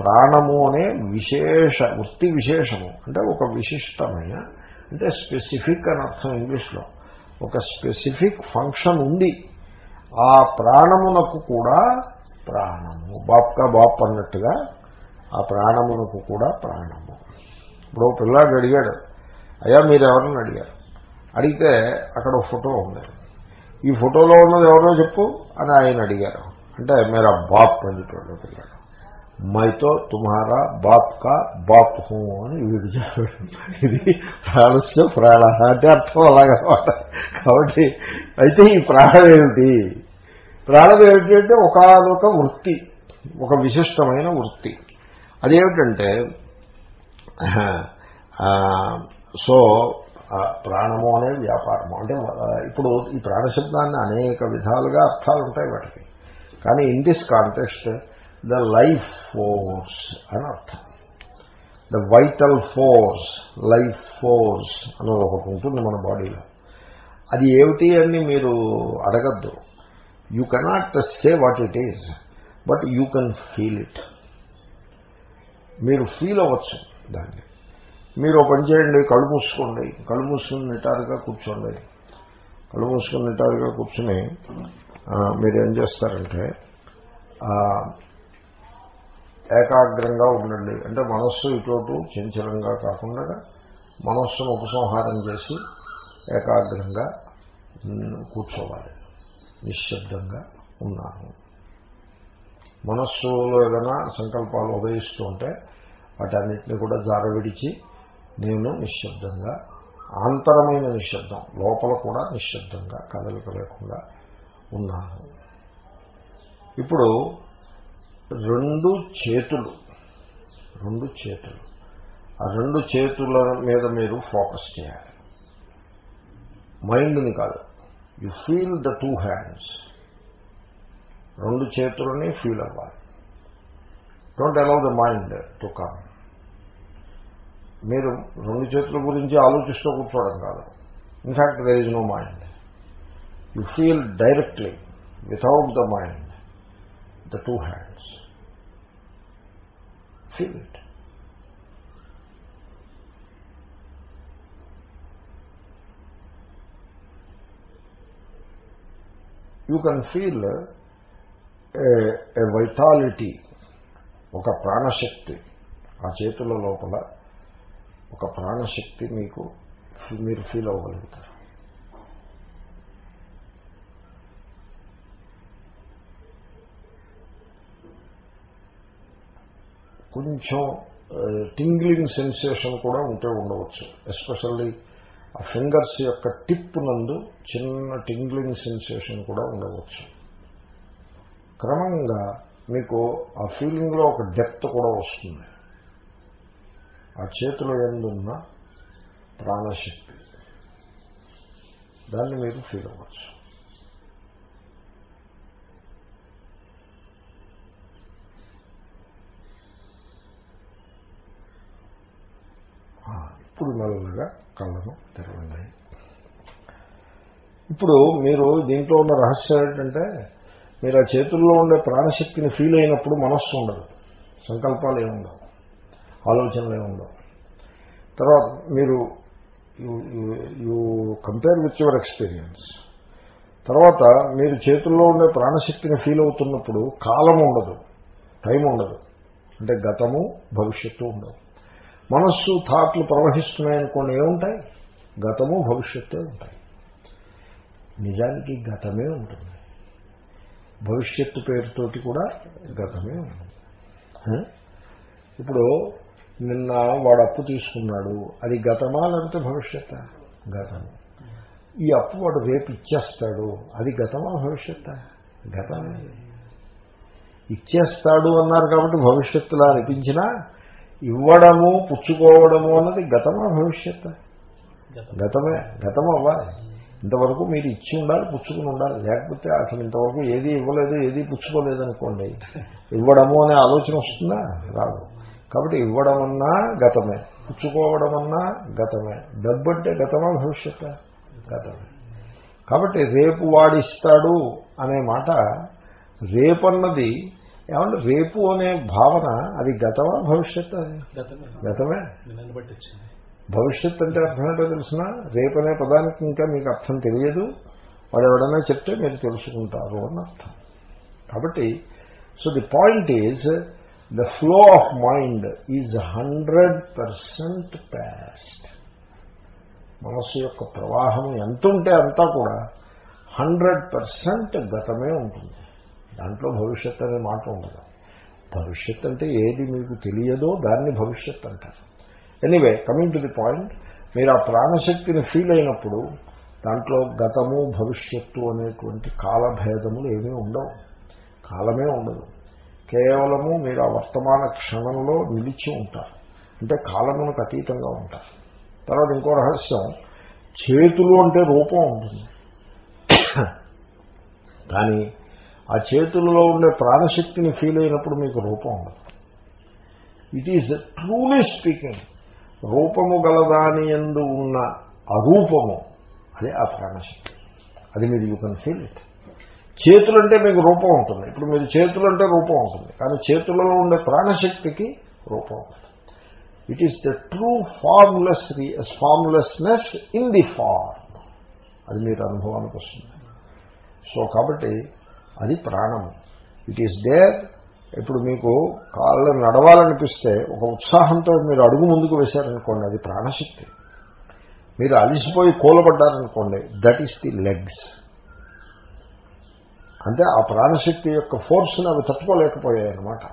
ప్రాణము అనే విశేష వృత్తి విశేషము అంటే ఒక విశిష్టమైన అంటే స్పెసిఫిక్ అని అర్థం ఇంగ్లీష్లో. ఒక స్పెసిఫిక్ ఫంక్షన్ ఉంది. ఆ ప్రాణమునకు కూడా ప్రాణము. బాప్కా బాప్ అన్నట్టుగా ఆ ప్రాణమునకు కూడా ప్రాణము. ఇప్పుడు పిల్లాడు అడిగాడు అయ్యా మీరు ఎవరిని అడిగారు? అడిగితే అక్కడ ఫోటో ఉంది. ఈ ఫోటోలో ఉన్నది ఎవరో చెప్పు అని ఆయన అడిగారు. అంటే మేరా బాప్ అని పిల్లాడు. మైతో తుమారా బాప్ కా బాప్ హూ అని వీడు చెప్పాడు. ఇది ప్రాణస్య ప్రాణ అంటే అర్థం అలాగనమాట. కాబట్టి అయితే ఈ ప్రాణం ఏమిటి? ప్రాణం ఏమిటి అంటే ఒకనొక వృత్తి ఒక విశిష్టమైన వృత్తి. అదేమిటంటే సో ప్రాణము అనే వ్యాపారము. అంటే ఇప్పుడు ఈ ప్రాణశబ్దాన్ని అనేక విధాలుగా అర్థాలు ఉంటాయి వాటికి. కానీ in this context the life force అని అర్థం the vital force life force అనేది ఒకటి ఉంటుంది మన బాడీలో అది ఏమిటి అని మీరు అడగద్దు. You cannot say what it is but you can feel it మీరు ఫీల్ అవ్వచ్చు దాన్ని. మీరు ఒక పని చేయండి కళ్ళు మూసుకోండి. కళ్ళు మూసుకుని నిటారుగా కూర్చోండి. కళ్ళు మూసుకుని నిటారుగా కూర్చుని మీరు ఏం చేస్తారంటే ఏకాగ్రంగా ఉండండి. అంటే మనస్సు ఇటు చంచలంగా కాకుండా మనస్సును ఉపసంహారం చేసి ఏకాగ్రంగా కూర్చోవాలి. నిశ్శబ్దంగా ఉన్నాను మనస్సులో ఏదైనా సంకల్పాలు ఉదయిస్తూ ఉంటే వాటన్నిటిని కూడా జారవిడిచి నేను నిశ్శబ్దంగా ఆంతరమైన నిశ్శబ్దం లోపల కూడా నిశ్శబ్దంగా కదలిక లేకుండా ఉన్నాను ఇప్పుడు రెండు చేతులు. రెండు చేతులు. ఆ రెండు చేతుల మీద మీరు ఫోకస్ చేయాలి. మైండ్ని కాదు. You feel the two hands రెండు చేతులని ఫీల్ అవ్వాలి. Don't allow the mind to come మీరు రెండు చేతుల గురించి ఆలోచిస్తూ కూర్చోవడం కాదు. In fact there is no mind you feel directly without the mind the two hands feel You can feel feel a vitality ఒక ప్రాణశక్తి. ఆ చేతుల లోపల ఒక ప్రాణశక్తి మీకు మీరు ఫీల్ అవ్వగలుగుతారు. కొంచెం టింగ్లింగ్ సెన్సేషన్ కూడా ఉంటే ఉండవచ్చు. ఎస్పెషల్లీ ఆ ఫింగర్స్ యొక్క టిప్ నందు చిన్న టింగ్లింగ్ సెన్సేషన్ కూడా ఉండవచ్చు. క్రమంగా మీకు ఆ ఫీలింగ్లో ఒక డెప్త్ కూడా వస్తుంది. ఆ చేతిలో ఎందున్న ప్రాణశక్తి. దాన్ని మీరు ఫీల్ అవ్వచ్చు. ఇప్పుడు మెల్లగా కళ్ళను తెరవండి. ఇప్పుడు మీరు దీంట్లో ఉన్న రహస్యం ఏంటంటే మీరు ఆ చేతుల్లో ఉండే ప్రాణశక్తిని ఫీల్ అయినప్పుడు మనస్సు ఉండదు. సంకల్పాలు ఏముండవు ఆలోచనలు ఏముండవు తర్వాత మీరు you compare with your experience తర్వాత మీరు చేతుల్లో ఉండే ప్రాణశక్తిని ఫీల్ అవుతున్నప్పుడు కాలం ఉండదు. టైం ఉండదు. అంటే గతము భవిష్యత్తు ఉండదు మనస్సు థాట్లు ప్రవహిస్తున్నాయనుకోండి ఏముంటాయి? గతము భవిష్యత్తే ఉంటాయి. నిజానికి గతమే ఉంటుంది. భవిష్యత్తు పేరుతోటి కూడా గతమే ఉంటుంది. ఇప్పుడు నిన్న వాడు అప్పు తీసుకున్నాడు. అది గతమా లేకపోతే భవిష్యత్తా? గతం ఈ అప్పు వాడు రేపు ఇచ్చేస్తాడు. అది గతమా భవిష్యత్ గతమే. ఇచ్చేస్తాడు అన్నారు కాబట్టి భవిష్యత్తులా అనిపించినా ఇవ్వడము పుచ్చుకోవడము అన్నది గతమా భవిష్యత్ గతమే. గతం అవ్వాలి. ఇంతవరకు మీరు ఇచ్చి ఉండాలి పుచ్చుకుని ఉండాలి. లేకపోతే అసలు ఇంతవరకు ఏది ఇవ్వలేదు ఏది పుచ్చుకోలేదు అనుకోండి ఇవ్వడము అనే ఆలోచన వస్తుందా? రాదు. కాబట్టి ఇవ్వడం అన్నా గతమే పుచ్చుకోవడం అన్నా గతమే. డబ్బు అంటే గతమా భవిష్యత్ గతమే. కాబట్టి రేపు వాడిస్తాడు అనే మాట రేపన్నది ఏమంటే రేపు అనే భావన అది గతమా భవిష్యత్ అది గతమే. భవిష్యత్ అంటే అర్థం ఏంటో తెలిసిన? రేపు అనే పదానికి ఇంకా మీకు అర్థం తెలియదు. వాడు ఎవడన్నా చెప్తే మీరు తెలుసుకుంటారు అని అర్థం. కాబట్టి so the point is the flow of mind is hundred percent past మనస్సు యొక్క ప్రవాహం ఎంత ఉంటే అంతా కూడా హండ్రెడ్ పర్సెంట్ గతమే ఉంటుంది. దాంట్లో భవిష్యత్ అనే మాట ఉండదు. భవిష్యత్ అంటే ఏది మీకు తెలియదో దాన్ని భవిష్యత్ అంటారు. Anyway coming to the point మీరు ఆ ప్రాణశక్తిని ఫీల్ అయినప్పుడు దాంట్లో గతము భవిష్యత్తు అనేటువంటి కాలభేదములు ఏమీ ఉండవు. కాలమే ఉండదు. కేవలము మీరు ఆ వర్తమాన క్షణంలో నిలిచి ఉంటారు. అంటే కాలమునకు అతీతంగా ఉంటారు. తర్వాత ఇంకో రహస్యం చేతులు అంటే రూపం ఉంటుంది. కానీ ఆ చేతులలో ఉండే ప్రాణశక్తిని ఫీల్ అయినప్పుడు మీకు రూపం ఉండదు. ఇట్ ఈజ్ ట్రూలీ స్పీకింగ్ రూపము గలదాని ఎందు ఉన్న అరూపము అదే ఆ ప్రాణశక్తి. అది మీరు యూ కెన్ ఫీల్ ఇట్ చేతులంటే మీకు రూపం ఉంటుంది. ఇప్పుడు మీరు చేతులంటే రూపం ఉంటుంది. కానీ చేతులలో ఉండే ప్రాణశక్తికి రూపం ఉంటుంది it is the true formless formlessness in the form అది మీరు అనుభవానికి వస్తుంది. సో కాబట్టి అది ప్రాణము. ఇట్ ఈస్ దేర్ ఇప్పుడు మీకు కాళ్ళు నడవాలనిపిస్తే ఒక ఉత్సాహంతో మీరు అడుగు ముందుకు వేశారనుకోండి అది ప్రాణశక్తి. మీరు అలిసిపోయి కూలబడ్డారనుకోండి దట్ ఈస్ ది లెగ్స్ అంటే ఆ ప్రాణశక్తి యొక్క ఫోర్స్ని అవి తట్టుకోలేకపోయాయి అనమాట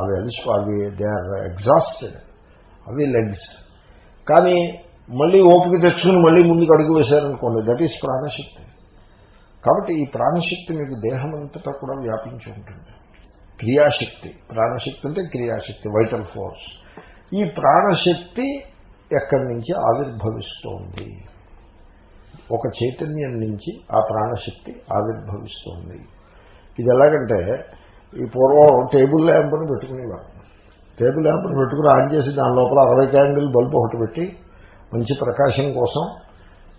అవి అలిసిపో అవి దే ఆర్ ఎగ్జాస్టెడ్ అవి లెగ్స్ కానీ మళ్ళీ ఓపిక తెచ్చుకుని మళ్ళీ ముందుకు అడుగు వేశారనుకోండి దట్ ఈస్ ప్రాణశక్తి. కాబట్టి ఈ ప్రాణశక్తి మీకు దేహం అంతటా కూడా వ్యాపించి ఉంటుంది. క్రియాశక్తి ప్రాణశక్తి అంటే క్రియాశక్తి వైటల్ ఫోర్స్ ఈ ప్రాణశక్తి ఎక్కడి నుంచి ఆవిర్భవిస్తోంది? ఒక చైతన్యం నుంచి ఆ ప్రాణశక్తి ఆవిర్భవిస్తోంది. ఇది ఎలాగంటే ఈ పూర్వం టేబుల్ ల్యాంప్ని పెట్టుకునేవారు. టేబుల్ ల్యాంప్ని పెట్టుకుని ఆన్ చేసి దాని లోపల అరవై క్యాండిల్ బల్బు ఒకటి పెట్టి మంచి ప్రకాశం కోసం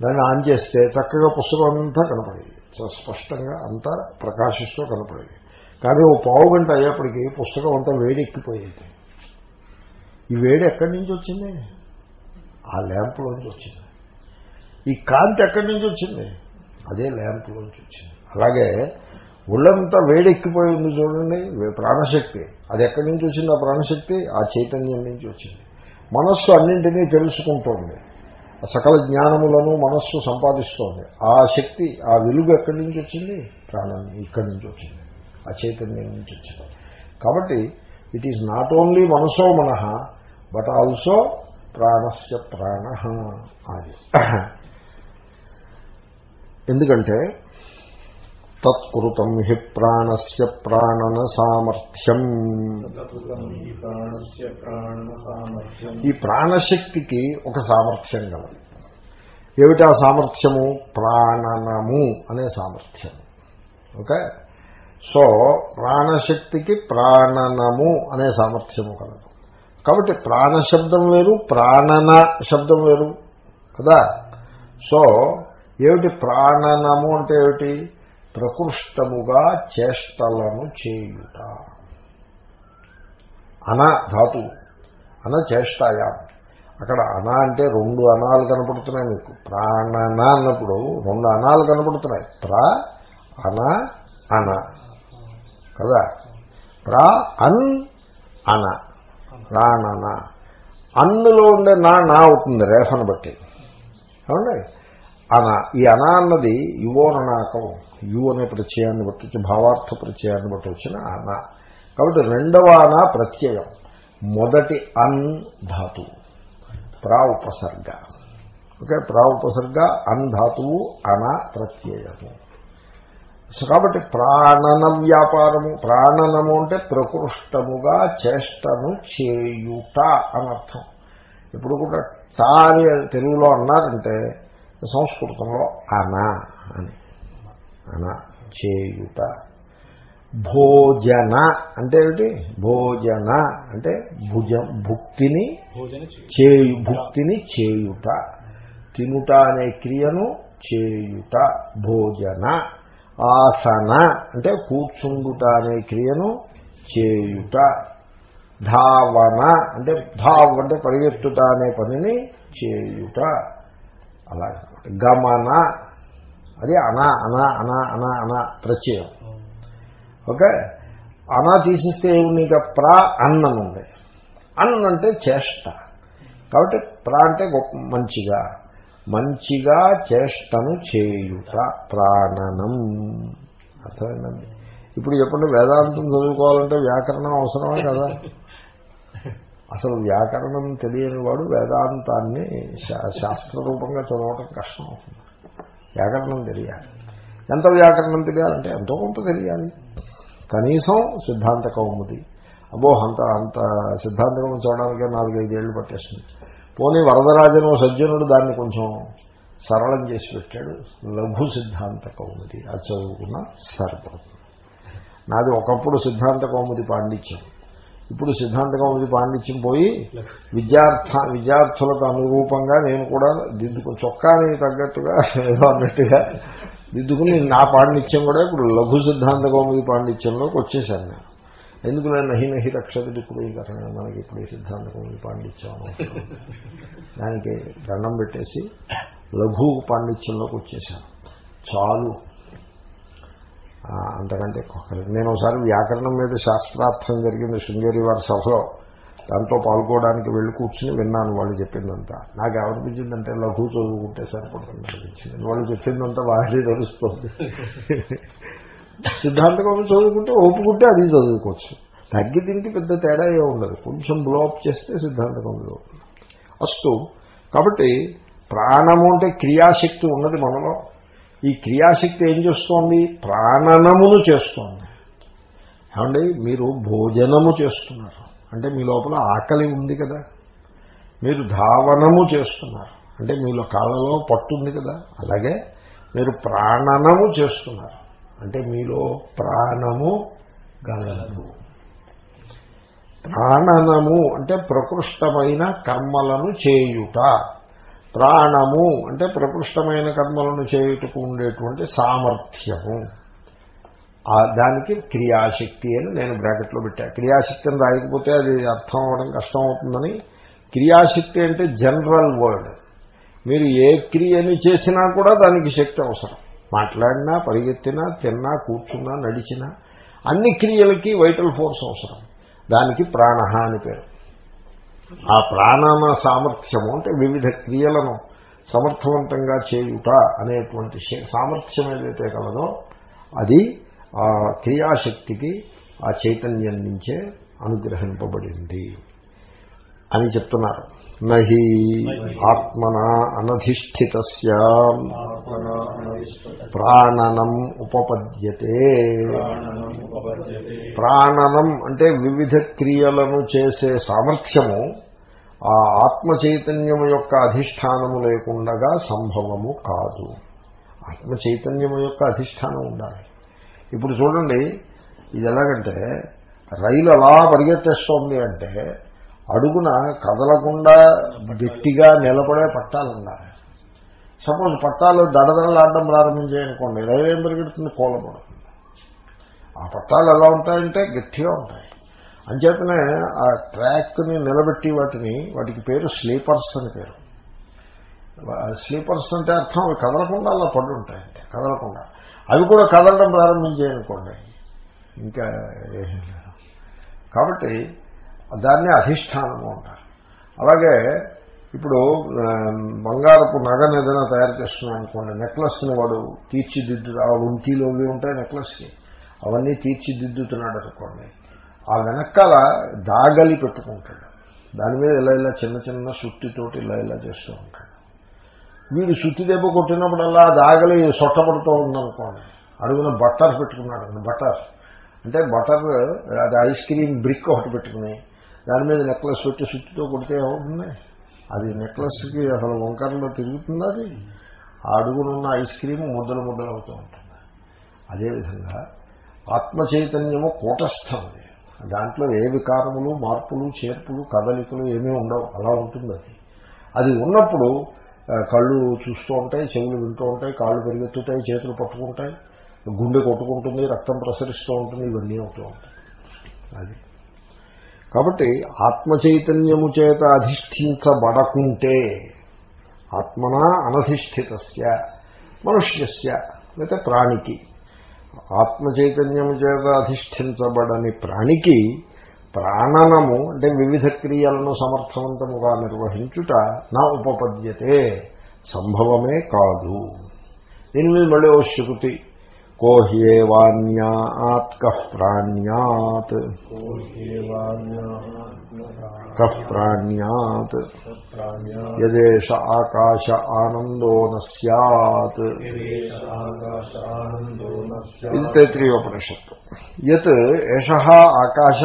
దాన్ని ఆన్ చేస్తే చక్కగా పుస్తకం అంతా కనపడేది. చాలా స్పష్టంగా అంతా ప్రకాశిస్తూ కనపడేది. కానీ ఓ పావు గంట అయ్యేప్పటికీ పుస్తకం అంతా వేడెక్కిపోయేది ఈ వేడి ఎక్కడి నుంచి వచ్చింది? ఆ ల్యాంప్లోంచి వచ్చింది. ఈ కాంతి ఎక్కడి నుంచి వచ్చింది? అదే ల్యాంప్లోంచి వచ్చింది. అలాగే ఒళ్ళంతా వేడెక్కిపోయి ఉంది చూడండి ప్రాణశక్తి. అది ఎక్కడి నుంచి వచ్చింది? ఆ ప్రాణశక్తి ఆ చైతన్యం నుంచి వచ్చింది. మనస్సు అన్నింటినీ తెలుసుకుంటోంది. సకల జ్ఞానములను మనస్సు సంపాదిస్తోంది. ఆ శక్తి ఆ వెలుగు ఎక్కడి నుంచి వచ్చింది? ప్రాణం ఇక్కడి నుంచి వచ్చింది. ఆ చైతన్యం నుంచి వచ్చింది. కాబట్టి ఇట్ ఈజ్ నాట్ ఓన్లీ మనసో మనః బట్ ఆల్సో ప్రాణస్య ప్రాణ అది ఎందుకంటే తత్కృతం హి ప్రాణస్య ప్రాణన సామర్థ్యం. ఈ ప్రాణ సామర్థ్యం ఈ ప్రాణశక్తికి ఒక సామర్థ్యం గలదు. ఏమిటి ఆ సామర్థ్యము? ప్రాణనము అనే సామర్థ్యం ఓకే? సో ప్రాణశక్తికి ప్రాణనము అనే సామర్థ్యము కలదు. కాబట్టి ప్రాణశబ్దం వేరు ప్రాణన శబ్దం వేరు. కదా? సో ఏమిటి ప్రాణనము అంటే ఏమిటి? ప్రకృష్టముగా చేష్టలను చేయుట. అన ధాతు. అన చేష్టాయా. అక్కడ అన అంటే రెండు అనాలు కనపడుతున్నాయి మీకు. ప్రాణన అన్నప్పుడు రెండు అనాలు కనపడుతున్నాయి. ప్రా అన అన. కదా? ప్రా అన్ అన. ప్రాణన అన్నులో ఉండే నా నా అవుతుంది రేఫను బట్టి. ఏమండి? అన ఈ అన అన్నది యువోరణాకం యు అనే ప్రత్యయాన్ని బట్టి వచ్చి భావార్థ ప్రత్యయాన్ని బట్టి వచ్చిన అన. కాబట్టి రెండవ అన ప్రత్యయం. మొదటి అన్ ధాతువు. ప్రా ఉపసర్గ. ఓకే ప్రా ఉపసర్గ అన్ ధాతువు అన ప్రత్యయము. కాబట్టి ప్రాణన వ్యాపారము ప్రాణనము అంటే ప్రకృష్టముగా చేష్టను చేయుట అనర్థం. ఇప్పుడు కూడా తా అని తెలుగులో అన్నారంటే సంస్కృతంలో అన అని. అన చేయుట. భోజన అంటే ఏమిటి? భోజన అంటే భుజం భుక్తిని చేయు భుక్తిని చేయుట. తినుట అనే క్రియను చేయుట. భోజన ఆసన అంటే కూర్చుండుట అనే క్రియను చేయుట. ధావన అంటే ధావ్ అంటే పరిగెత్తుట అనే పనిని చేయుట. అలా గమన అది అన అన అన అన అన ప్రత్యయం. ఓకే? అనా తీసిస్తే ఇక ప్రా అన్నం ఉంది. అన్నం అంటే చేష్ట. కాబట్టి ప్రా అంటే గొప్ప మంచిగా. మంచిగా చేష్టను చేయుట ప్రాణనం. అర్థమైందండి? ఇప్పుడు చెప్పండి వేదాంతం చదువుకోవాలంటే వ్యాకరణం అవసరమే కదా? అసలు వ్యాకరణం తెలియని వాడు వేదాంతాన్ని శా- శాస్త్రరూపంగా చదవటం కష్టం. అవుతుంది వ్యాకరణం తెలియాలి. ఎంత వ్యాకరణం తెలియాలంటే ఎంతో కొంత తెలియాలి. కనీసం సిద్ధాంత కౌముది. అబ్బో అంత అంత సిద్ధాంత కౌముది చదవడానికే నాలుగైదేళ్ళు పట్టేస్తుంది పోనీ వరదరాజను సజ్జనుడు దాన్ని కొంచెం సరళం చేసి పెట్టాడు. లఘు సిద్ధాంత కౌముది. అది చదువుకున్న సరిపడుతుంది నాది ఒకప్పుడు సిద్ధాంత కౌముది పాండిత్యం. ఇప్పుడు సిద్ధాంత కౌముది పాండిత్యం పోయి విద్యార్థ విద్యార్థులకు అనురూపంగా నేను కూడా దిద్దుకు చొక్కాని తగ్గట్టుగా ఏదో అన్నట్టుగా దిద్దుకుని నా పాండిత్యం కూడా ఇప్పుడు లఘు సిద్ధాంత కౌముది పాండిత్యంలోకి వచ్చేసాను నేను. ఎందుకు నేను నహి నహి ఈ కారణంగా మనకి ఇప్పుడు ఈ సిద్ధాంత కౌముది పాండిత్యం. దానికి దండం పెట్టేసి లఘు పాండిత్యంలోకి వచ్చేసాను చాలు. అంతకంటే నేను ఒకసారి వ్యాకరణం మీద శాస్త్రార్థం జరిగింది శృంగేరి వారి సభలో. దాంతో పాల్గొనడానికి వెళ్ళి కూర్చుని విన్నాను వాళ్ళు చెప్పిందంతా. నాకు ఏమనిపించిందంటే లఘు చదువుకుంటే సరిపడుతుంది అనిపించింది. వాళ్ళు చెప్పిందంతా వారి తెలుస్తుంది. సిద్ధాంతకం చదువుకుంటే ఒప్పుకుంటే అది చదువుకోవచ్చు. తగ్గి తింటే పెద్ద తేడా ఏ ఉండదు. కొంచెం బ్లోప్ చేస్తే సిద్ధాంతకంలో అస్తు కాబట్టి ప్రాణము అంటే క్రియాశక్తి ఉన్నది మనలో. ఈ క్రియాశక్తి ఏం చేస్తోంది? ప్రాణనమును చేస్తోంది. ఏమండి? మీరు భోజనము చేస్తున్నారు. అంటే మీ లోపల ఆకలి ఉంది కదా. మీరు ధావనము చేస్తున్నారు. అంటే మీలో కాళ్ళలో పట్టుంది కదా. అలాగే మీరు ప్రాణనము చేస్తున్నారు. అంటే మీలో ప్రాణము గలదు. ప్రాణనము అంటే ప్రకృష్టమైన కర్మలను చేయుట. ప్రాణము అంటే ప్రకృష్టమైన కర్మలను చేయుటకు ఉండేటువంటి సామర్థ్యము. దానికి క్రియాశక్తి అని నేను బ్రాకెట్లో పెట్టా. క్రియాశక్తి అని రాయకపోతే అది అర్థం అవ్వడం కష్టం అవుతుందని క్రియాశక్తి అంటే జనరల్ వర్డ్. మీరు ఏ క్రియని చేసినా కూడా దానికి శక్తి అవసరం. మాట్లాడినా పరిగెత్తినా తిన్నా కూర్చున్నా నడిచినా అన్ని క్రియలకి వైటల్ ఫోర్స్ అవసరం. దానికి ప్రాణ అని పేరు. ఆ ప్రాణాన సామర్థ్యము అంటే వివిధ క్రియలను సమర్థవంతంగా చేయుట అనేటువంటి సామర్థ్యం ఏదైతే కలదో అది ఆ క్రియాశక్తికి ఆ చైతన్యం నుంచే అనుగ్రహింపబడింది అని చెప్తున్నారు. నహి ఆత్మన అనధిష్ఠిత ప్రాణనం ఉపపద్యతే. ప్రాణనం అంటే వివిధ క్రియలను చేసే సామర్థ్యము. ఆ ఆత్మ చైతన్యము యొక్క అధిష్టానము లేకుండగా సంభవము కాదు. ఆత్మ చైతన్యము యొక్క అధిష్టానం ఉండాలి. ఇప్పుడు చూడండి ఇది ఎలాగంటే రైలు అలా పరిగెత్తేస్తోంది అంటే అడుగున కదలకుండా గట్టిగా నిలబడే పట్టాలు ఉండాలి. సపోజ్ పట్టాలు దడదడలాడడం ప్రారంభించాయనుకోండి రైలు ఏం పరిగెడుతుంది? కూలబడుతుంది ఆ పట్టాలు ఎలా ఉంటాయంటే గట్టిగా ఉంటాయి. అంచేతనే ఆ ట్రాక్ని నిలబెట్టి వాటిని వాటికి పేరు స్లీపర్స్ అని పేరు. స్లీపర్స్ అంటే అర్థం అవి కదలకుండా అలా పడి ఉంటాయంటే కదలకుండా. అవి కూడా కదలడం ప్రారంభించాయనుకోండి ఇంకా కాబట్టి దాన్ని అధిష్టానము అంటారు. అలాగే ఇప్పుడు బంగారపు నగను ఏదైనా తయారు చేస్తున్నాం అనుకోండి నెక్లెస్ని వాడు తీర్చిదిద్దు ఆ ఉంకీలో ఉంటాయి నెక్లెస్కి. అవన్నీ తీర్చిదిద్దుతున్నాడు అనుకోండి ఆ వెనకాల దాగలి పెట్టుకుంటాడు. దాని మీద ఇలా ఇలా చిన్న చిన్న సుత్తితోటి ఇలా ఇలా చేస్తూ ఉంటాడు. వీడు సుత్తి దెబ్బ కొట్టినప్పుడల్లా దాగలి సొట్టపడుతూ ఉందనుకోండి అడుగున బట్టర్ పెట్టుకున్నాడు బటర్ అంటే బటర్ అది ఐస్ క్రీమ్ బ్రిక్ ఒకటి పెట్టుకుని దాని మీద నెక్లెస్ పెట్టి సుత్తితో కొడితే ఏమవుతుంది? అది నెక్లెస్కి అసలు వంకరలో తిరుగుతుంది అది? ఆ అడుగునున్న ఐస్ క్రీమ్ ముద్దలు ముద్దలు అవుతూ ఉంటుంది. అదేవిధంగా ఆత్మ చైతన్యము కూటస్థం దాంట్లో ఏ వికారములు మార్పులు చేర్పులు కదలికలు ఏమీ ఉండవు. అలా ఉంటుంది అది. అది ఉన్నప్పుడు కళ్ళు చూస్తూ ఉంటాయి చెవులు వింటూ ఉంటాయి కాళ్ళు పెరిగెత్తుతాయి చేతులు పట్టుకుంటాయి గుండె కొట్టుకుంటుంది రక్తం ప్రసరిస్తూ ఉంటుంది ఇవన్నీ అవుతూ ఉంటాయి. అది. కాబట్టి ఆత్మ చైతన్యము చేత అధిష్ఠించబడకుంటే ఆత్మన అనధిష్ఠితస్య మనుష్యస్య లేకపోతే ప్రాణికి. ఆత్మ చైతన్యము చేత అధిష్ఠించబడని ప్రాణికి ప్రాణనము అంటే వివిధ క్రియలను సమర్థవంతముగా నిర్వహించుట నా ఉపపద్యతే సంభవమే కాదు. దీని మీద మళ్ళీ ఓ శృతి. కోహ్యేవాన్యాత్ కః ప్రాణ్యాత్ కః ప్రాణ్యాత్ యదేష ఆకాశ ఆనందో న సత్ ఇది తైత్రీయోపనిషత్తు యత్ ఏష ఆకాశ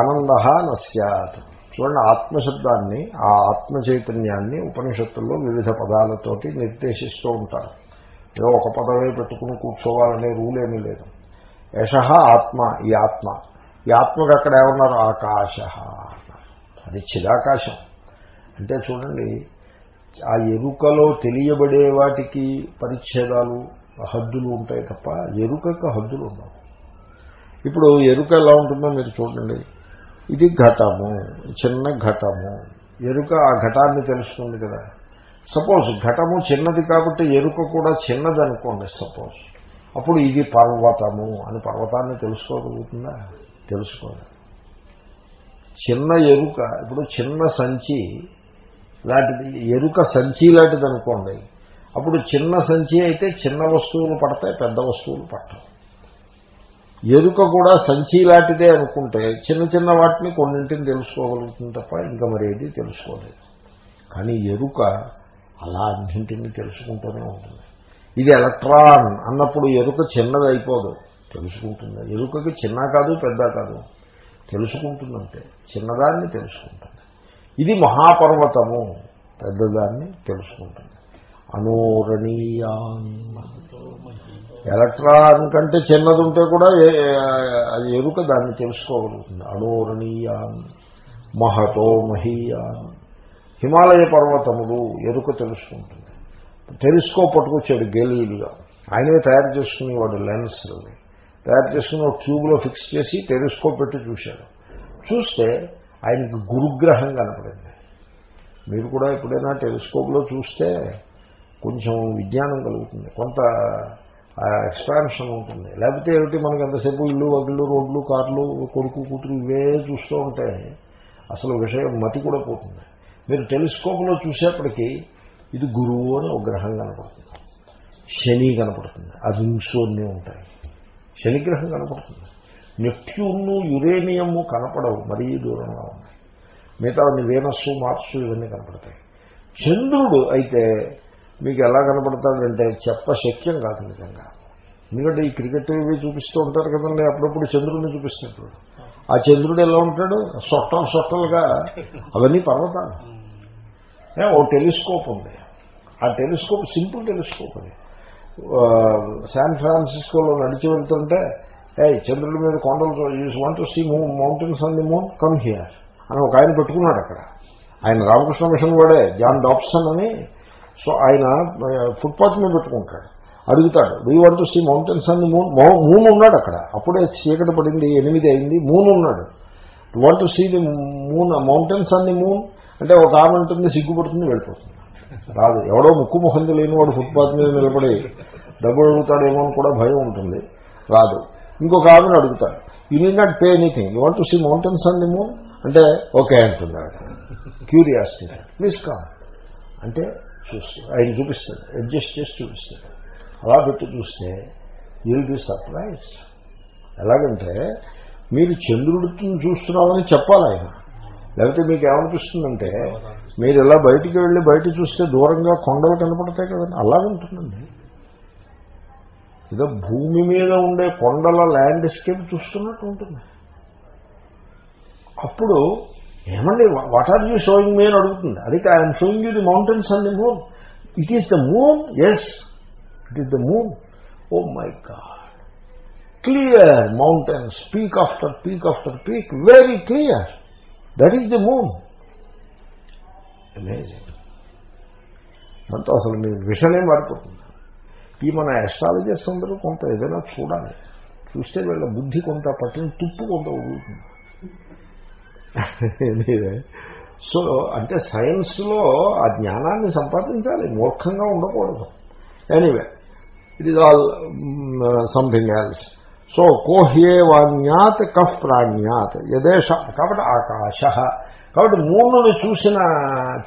ఆనంద న సత్ చూడండి ఆత్మశబ్దాన్ని ఆ ఆత్మ చైతన్యాన్ని ఉపనిషత్తుల్లో వివిధ పదాలతోటి నిర్దేశిస్తూ ఉంటారు. ఏదో ఒక పదవే పెట్టుకుని కూర్చోవాలనే రూల్ ఏమీ లేదు. యశ ఆత్మ ఈ ఆత్మ. ఈ ఆత్మకు అక్కడ ఏమన్నారు? ఆకాశ అది చిదాకాశం. అంటే చూడండి ఆ ఎరుకలో తెలియబడే వాటికి పరిచ్ఛేదాలు హద్దులు ఉంటాయి తప్ప ఎరుకకు హద్దులు ఉండవు. ఇప్పుడు ఎరుక ఎలా ఉంటుందో మీరు చూడండి. ఇది ఘటము చిన్న ఘటము. ఎరుక ఆ ఘటాన్ని తెలుస్తుంది కదా. సపోజ్ ఘటము చిన్నది కాబట్టి ఎరుక కూడా చిన్నది అనుకోండి సపోజ్. అప్పుడు ఇది పర్వతము అని పర్వతాన్ని తెలుసుకోగలుగుతుందా? తెలుసుకోలేదు చిన్న ఎరుక ఇప్పుడు చిన్న సంచి లాంటిది ఎరుక సంచి లాంటిది అనుకోండి అప్పుడు చిన్న సంచి అయితే చిన్న వస్తువులు పడతాయి పెద్ద వస్తువులు పడతాయి ఎరుక కూడా సంచి లాంటిదే అనుకుంటే చిన్న చిన్న వాటిని కొన్నింటిని తెలుసుకోగలుగుతుంది తప్ప ఇంకా మరేది తెలుసుకోలేదు. కానీ ఎరుక అలా అన్నింటినీ తెలుసుకుంటూనే ఉంటుంది. ఇది ఎలక్ట్రాన్ అన్నప్పుడు ఎరుక చిన్నది అయిపోదు. తెలుసుకుంటుంది. ఎరుకకి చిన్న కాదు పెద్ద కాదు. తెలుసుకుంటుందంటే చిన్నదాన్ని తెలుసుకుంటుంది. ఇది మహాపర్వతము. పెద్దదాన్ని తెలుసుకుంటుంది. అనోరణీయాన్. ఎలక్ట్రాన్ కంటే చిన్నది ఉంటే కూడా అది ఎరుక దాన్ని తెలుసుకోగలుగుతుంది. అనోరణీయాన్. మహతో మహీయాన్. హిమాలయ పర్వతములు ఎరుక తెలుసుకుంటుంది టెలిస్కోప్ పట్టుకొచ్చాడు గెలీలుగా. ఆయనే తయారు చేసుకునేవాడు లెన్స్ తయారు చేసుకుని ఒక ట్యూబ్లో ఫిక్స్ చేసి టెలిస్కోప్ పెట్టి చూశాడు. చూస్తే ఆయనకి గురుగ్రహం కనపడింది. మీరు కూడా ఎప్పుడైనా టెలిస్కోప్లో చూస్తే కొంచెం విజ్ఞానం కలుగుతుంది. కొంత ఎక్స్పాన్షన్ ఉంటుంది. లేకపోతే ఏమిటి మనకి ఎంతసేపు ఇల్లు వగిళ్ళు రోడ్లు కార్లు కొడుకు కూతురు ఇవే చూస్తూ ఉంటాయి. అసలు విషయం మతి కూడా పోతుంది. మీరు టెలిస్కోప్లో చూసేప్పటికీ ఇది గురువు అని ఒక గ్రహం కనపడుతుంది. శని కనపడుతుంది. అజింగ్స్ అన్నీ ఉంటాయి. శనిగ్రహం కనపడుతుంది. నెప్ట్యూన్ను యురేనియము కనపడవు. మరీ దూరంగా ఉన్నాయి. మిగతా వేనస్సు మార్సు ఇవన్నీ కనపడతాయి. చంద్రుడు అయితే మీకు ఎలా కనపడతాడంటే చెప్ప శక్యం కాదు నిజంగా. ఎందుకంటే ఈ క్రికెట్ ఇవి చూపిస్తూ ఉంటారు కదండి అప్పుడప్పుడు చంద్రుడిని చూపిస్తుంటాడు ఆ చంద్రుడు ఎలా ఉంటాడు? సొట్టలు సొట్టలుగా. అవన్నీ పర్వతాలు. ఓ టెలిస్కోప్ ఉంది. ఆ టెలిస్కోప్ సింపుల్ టెలిస్కోప్ అది. శాన్ ఫ్రాన్సిస్కోలో నడిచి వెళ్తుంటే ఏ చంద్రుడి మీద కొండలు use want to see moon mountains on the moon come here అని ఒక ఆయన పెట్టుకున్నాడు అక్కడ. ఆయన రామకృష్ణ మిషన్ వాడే జాన్ డాప్సన్ అని. సో ఆయన ఫుట్పాత్ మీద పెట్టుకుంటాడు. అడుగుతాడు we want to see mountains అన్ని మూన్ మూన్ ఉన్నాడు అక్కడ. అప్పుడే చీకటి పడింది ఎనిమిది అయింది మూన్ ఉన్నాడు. Want to see the moon mountains అన్ని మూన్ అంటే ఒక ఆమె ఉంటుంది సిగ్గుపడుతుంది వెళ్ళిపోతుంది. రాదు. ఎవడో ముక్కు ముఖం తెలియని వాడు ఫుట్పాత్ మీద నిలబడి డబ్బులు అడుగుతాడేమో అని కూడా భయం ఉంటుంది. రాదు. ఇంకొక ఆమెను అడుగుతాడు. You need not pay anything you want to see mountains and ఏమో అంటే ఓకే అంటున్నాడు. క్యూరియాసిటీ ప్లీజ్ కామ్ అంటే చూస్తాడు ఆయన చూపిస్తాడు. అడ్జస్ట్ చేసి చూపిస్తాడు. అలా పెట్టి చూస్తే యూల్ బి సర్ప్రైజ్ ఎలాగంటే మీరు చంద్రుడిని చూస్తున్నామని చెప్పాలి ఆయన. లేకపోతే మీకు ఏమనిపిస్తుందంటే మీరు ఇలా బయటికి వెళ్ళి బయట చూస్తే దూరంగా కొండలు కనపడతాయి కదండి అలాగుంటుందండి ఏదో భూమి మీద ఉండే కొండల ల్యాండ్స్కేప్ చూస్తున్నట్టు ఉంటుంది. అప్పుడు ఏమండి what are you showing me అని అడుగుతుంది. అది I'm showing you the mountains and the moon it is the moon yes it is the moon oh my God clear mountains peak after peak after peak very clear that is the moon amazing మనతో అసలు మీ విషనే మారిపోతుంది? ఈ మన astrologers అందరూ కొంత ఏదైనా చూడాలి. చూస్తే వీళ్ళ బుద్ధి కొంత పట్టిన తుప్పు కొంత ఊరుతుంది సో అంటే సైన్స్లో ఆ జ్ఞానాన్ని సంపాదించాలి. మూర్ఖంగా ఉండకూడదు. Anyway it is all something else so కోహ్యేవాణ్యాత్ కఫ్ ప్రాణ్యాత్ యదేశ కాబట్టి ఆకాశ. కాబట్టి మూడుని చూసిన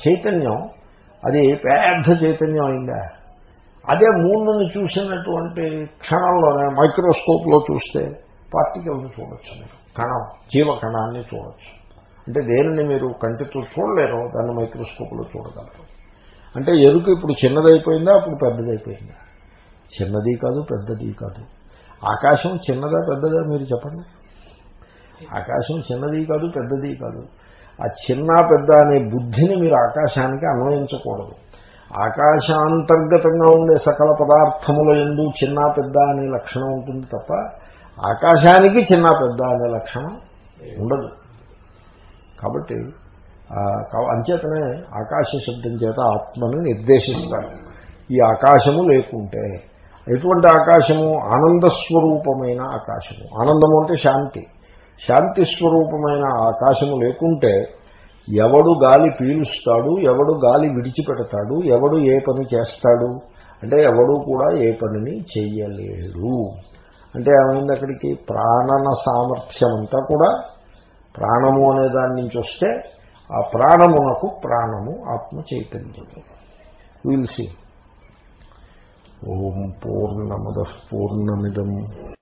చైతన్యం అది పెద్ద చైతన్యం అయిందా? అదే మూడుని చూసినటువంటి క్షణంలోనే మైక్రోస్కోప్లో చూస్తే పార్టికల్ని చూడొచ్చు మీరు. కణం జీవ కణాన్ని చూడొచ్చు. అంటే దేనిని మీరు కంటితో చూడలేరు దాన్ని మైక్రోస్కోప్లో చూడగలరు. అంటే ఎరుకు ఇప్పుడు చిన్నదైపోయిందా అప్పుడు పెద్దదైపోయిందా? చిన్నది కాదు పెద్దది కాదు. ఆకాశం చిన్నదా పెద్దదా మీరు చెప్పండి. ఆకాశం చిన్నది కాదు పెద్దది కాదు. ఆ చిన్న పెద్ద అనే బుద్ధిని మీరు ఆకాశానికి అన్వయించకూడదు. ఆకాశాంతర్గతంగా ఉండే సకల పదార్థముల ఎందు చిన్న పెద్ద అనే లక్షణం ఉంటుంది తప్ప ఆకాశానికి చిన్న పెద్ద అనే లక్షణం ఉండదు. కాబట్టి అంచేతనే ఆకాశ శబ్దం చేత ఆత్మను నిర్దేశిస్తారు. ఈ ఆకాశము లేకుంటే ఎటువంటి ఆకాశము? ఆనందస్వరూపమైన ఆకాశము. ఆనందము అంటే శాంతి. శాంతి స్వరూపమైన ఆకాశము లేకుంటే ఎవడు గాలి పీలుస్తాడు ఎవడు గాలి విడిచిపెడతాడు ఎవడు ఏ పని చేస్తాడు? అంటే ఎవడు కూడా ఏ పనిని చెయ్యలేడు అంటే ఏమైంది అక్కడికి? ప్రాణన సామర్థ్యం అంతా కూడా ప్రాణము అనే దాని నుంచి వస్తే ఆ ప్రాణమునకు ప్రాణము ఆత్మ చైతన్యము. విల్ సి ఓం పూర్ణముద పూర్ణమిదం.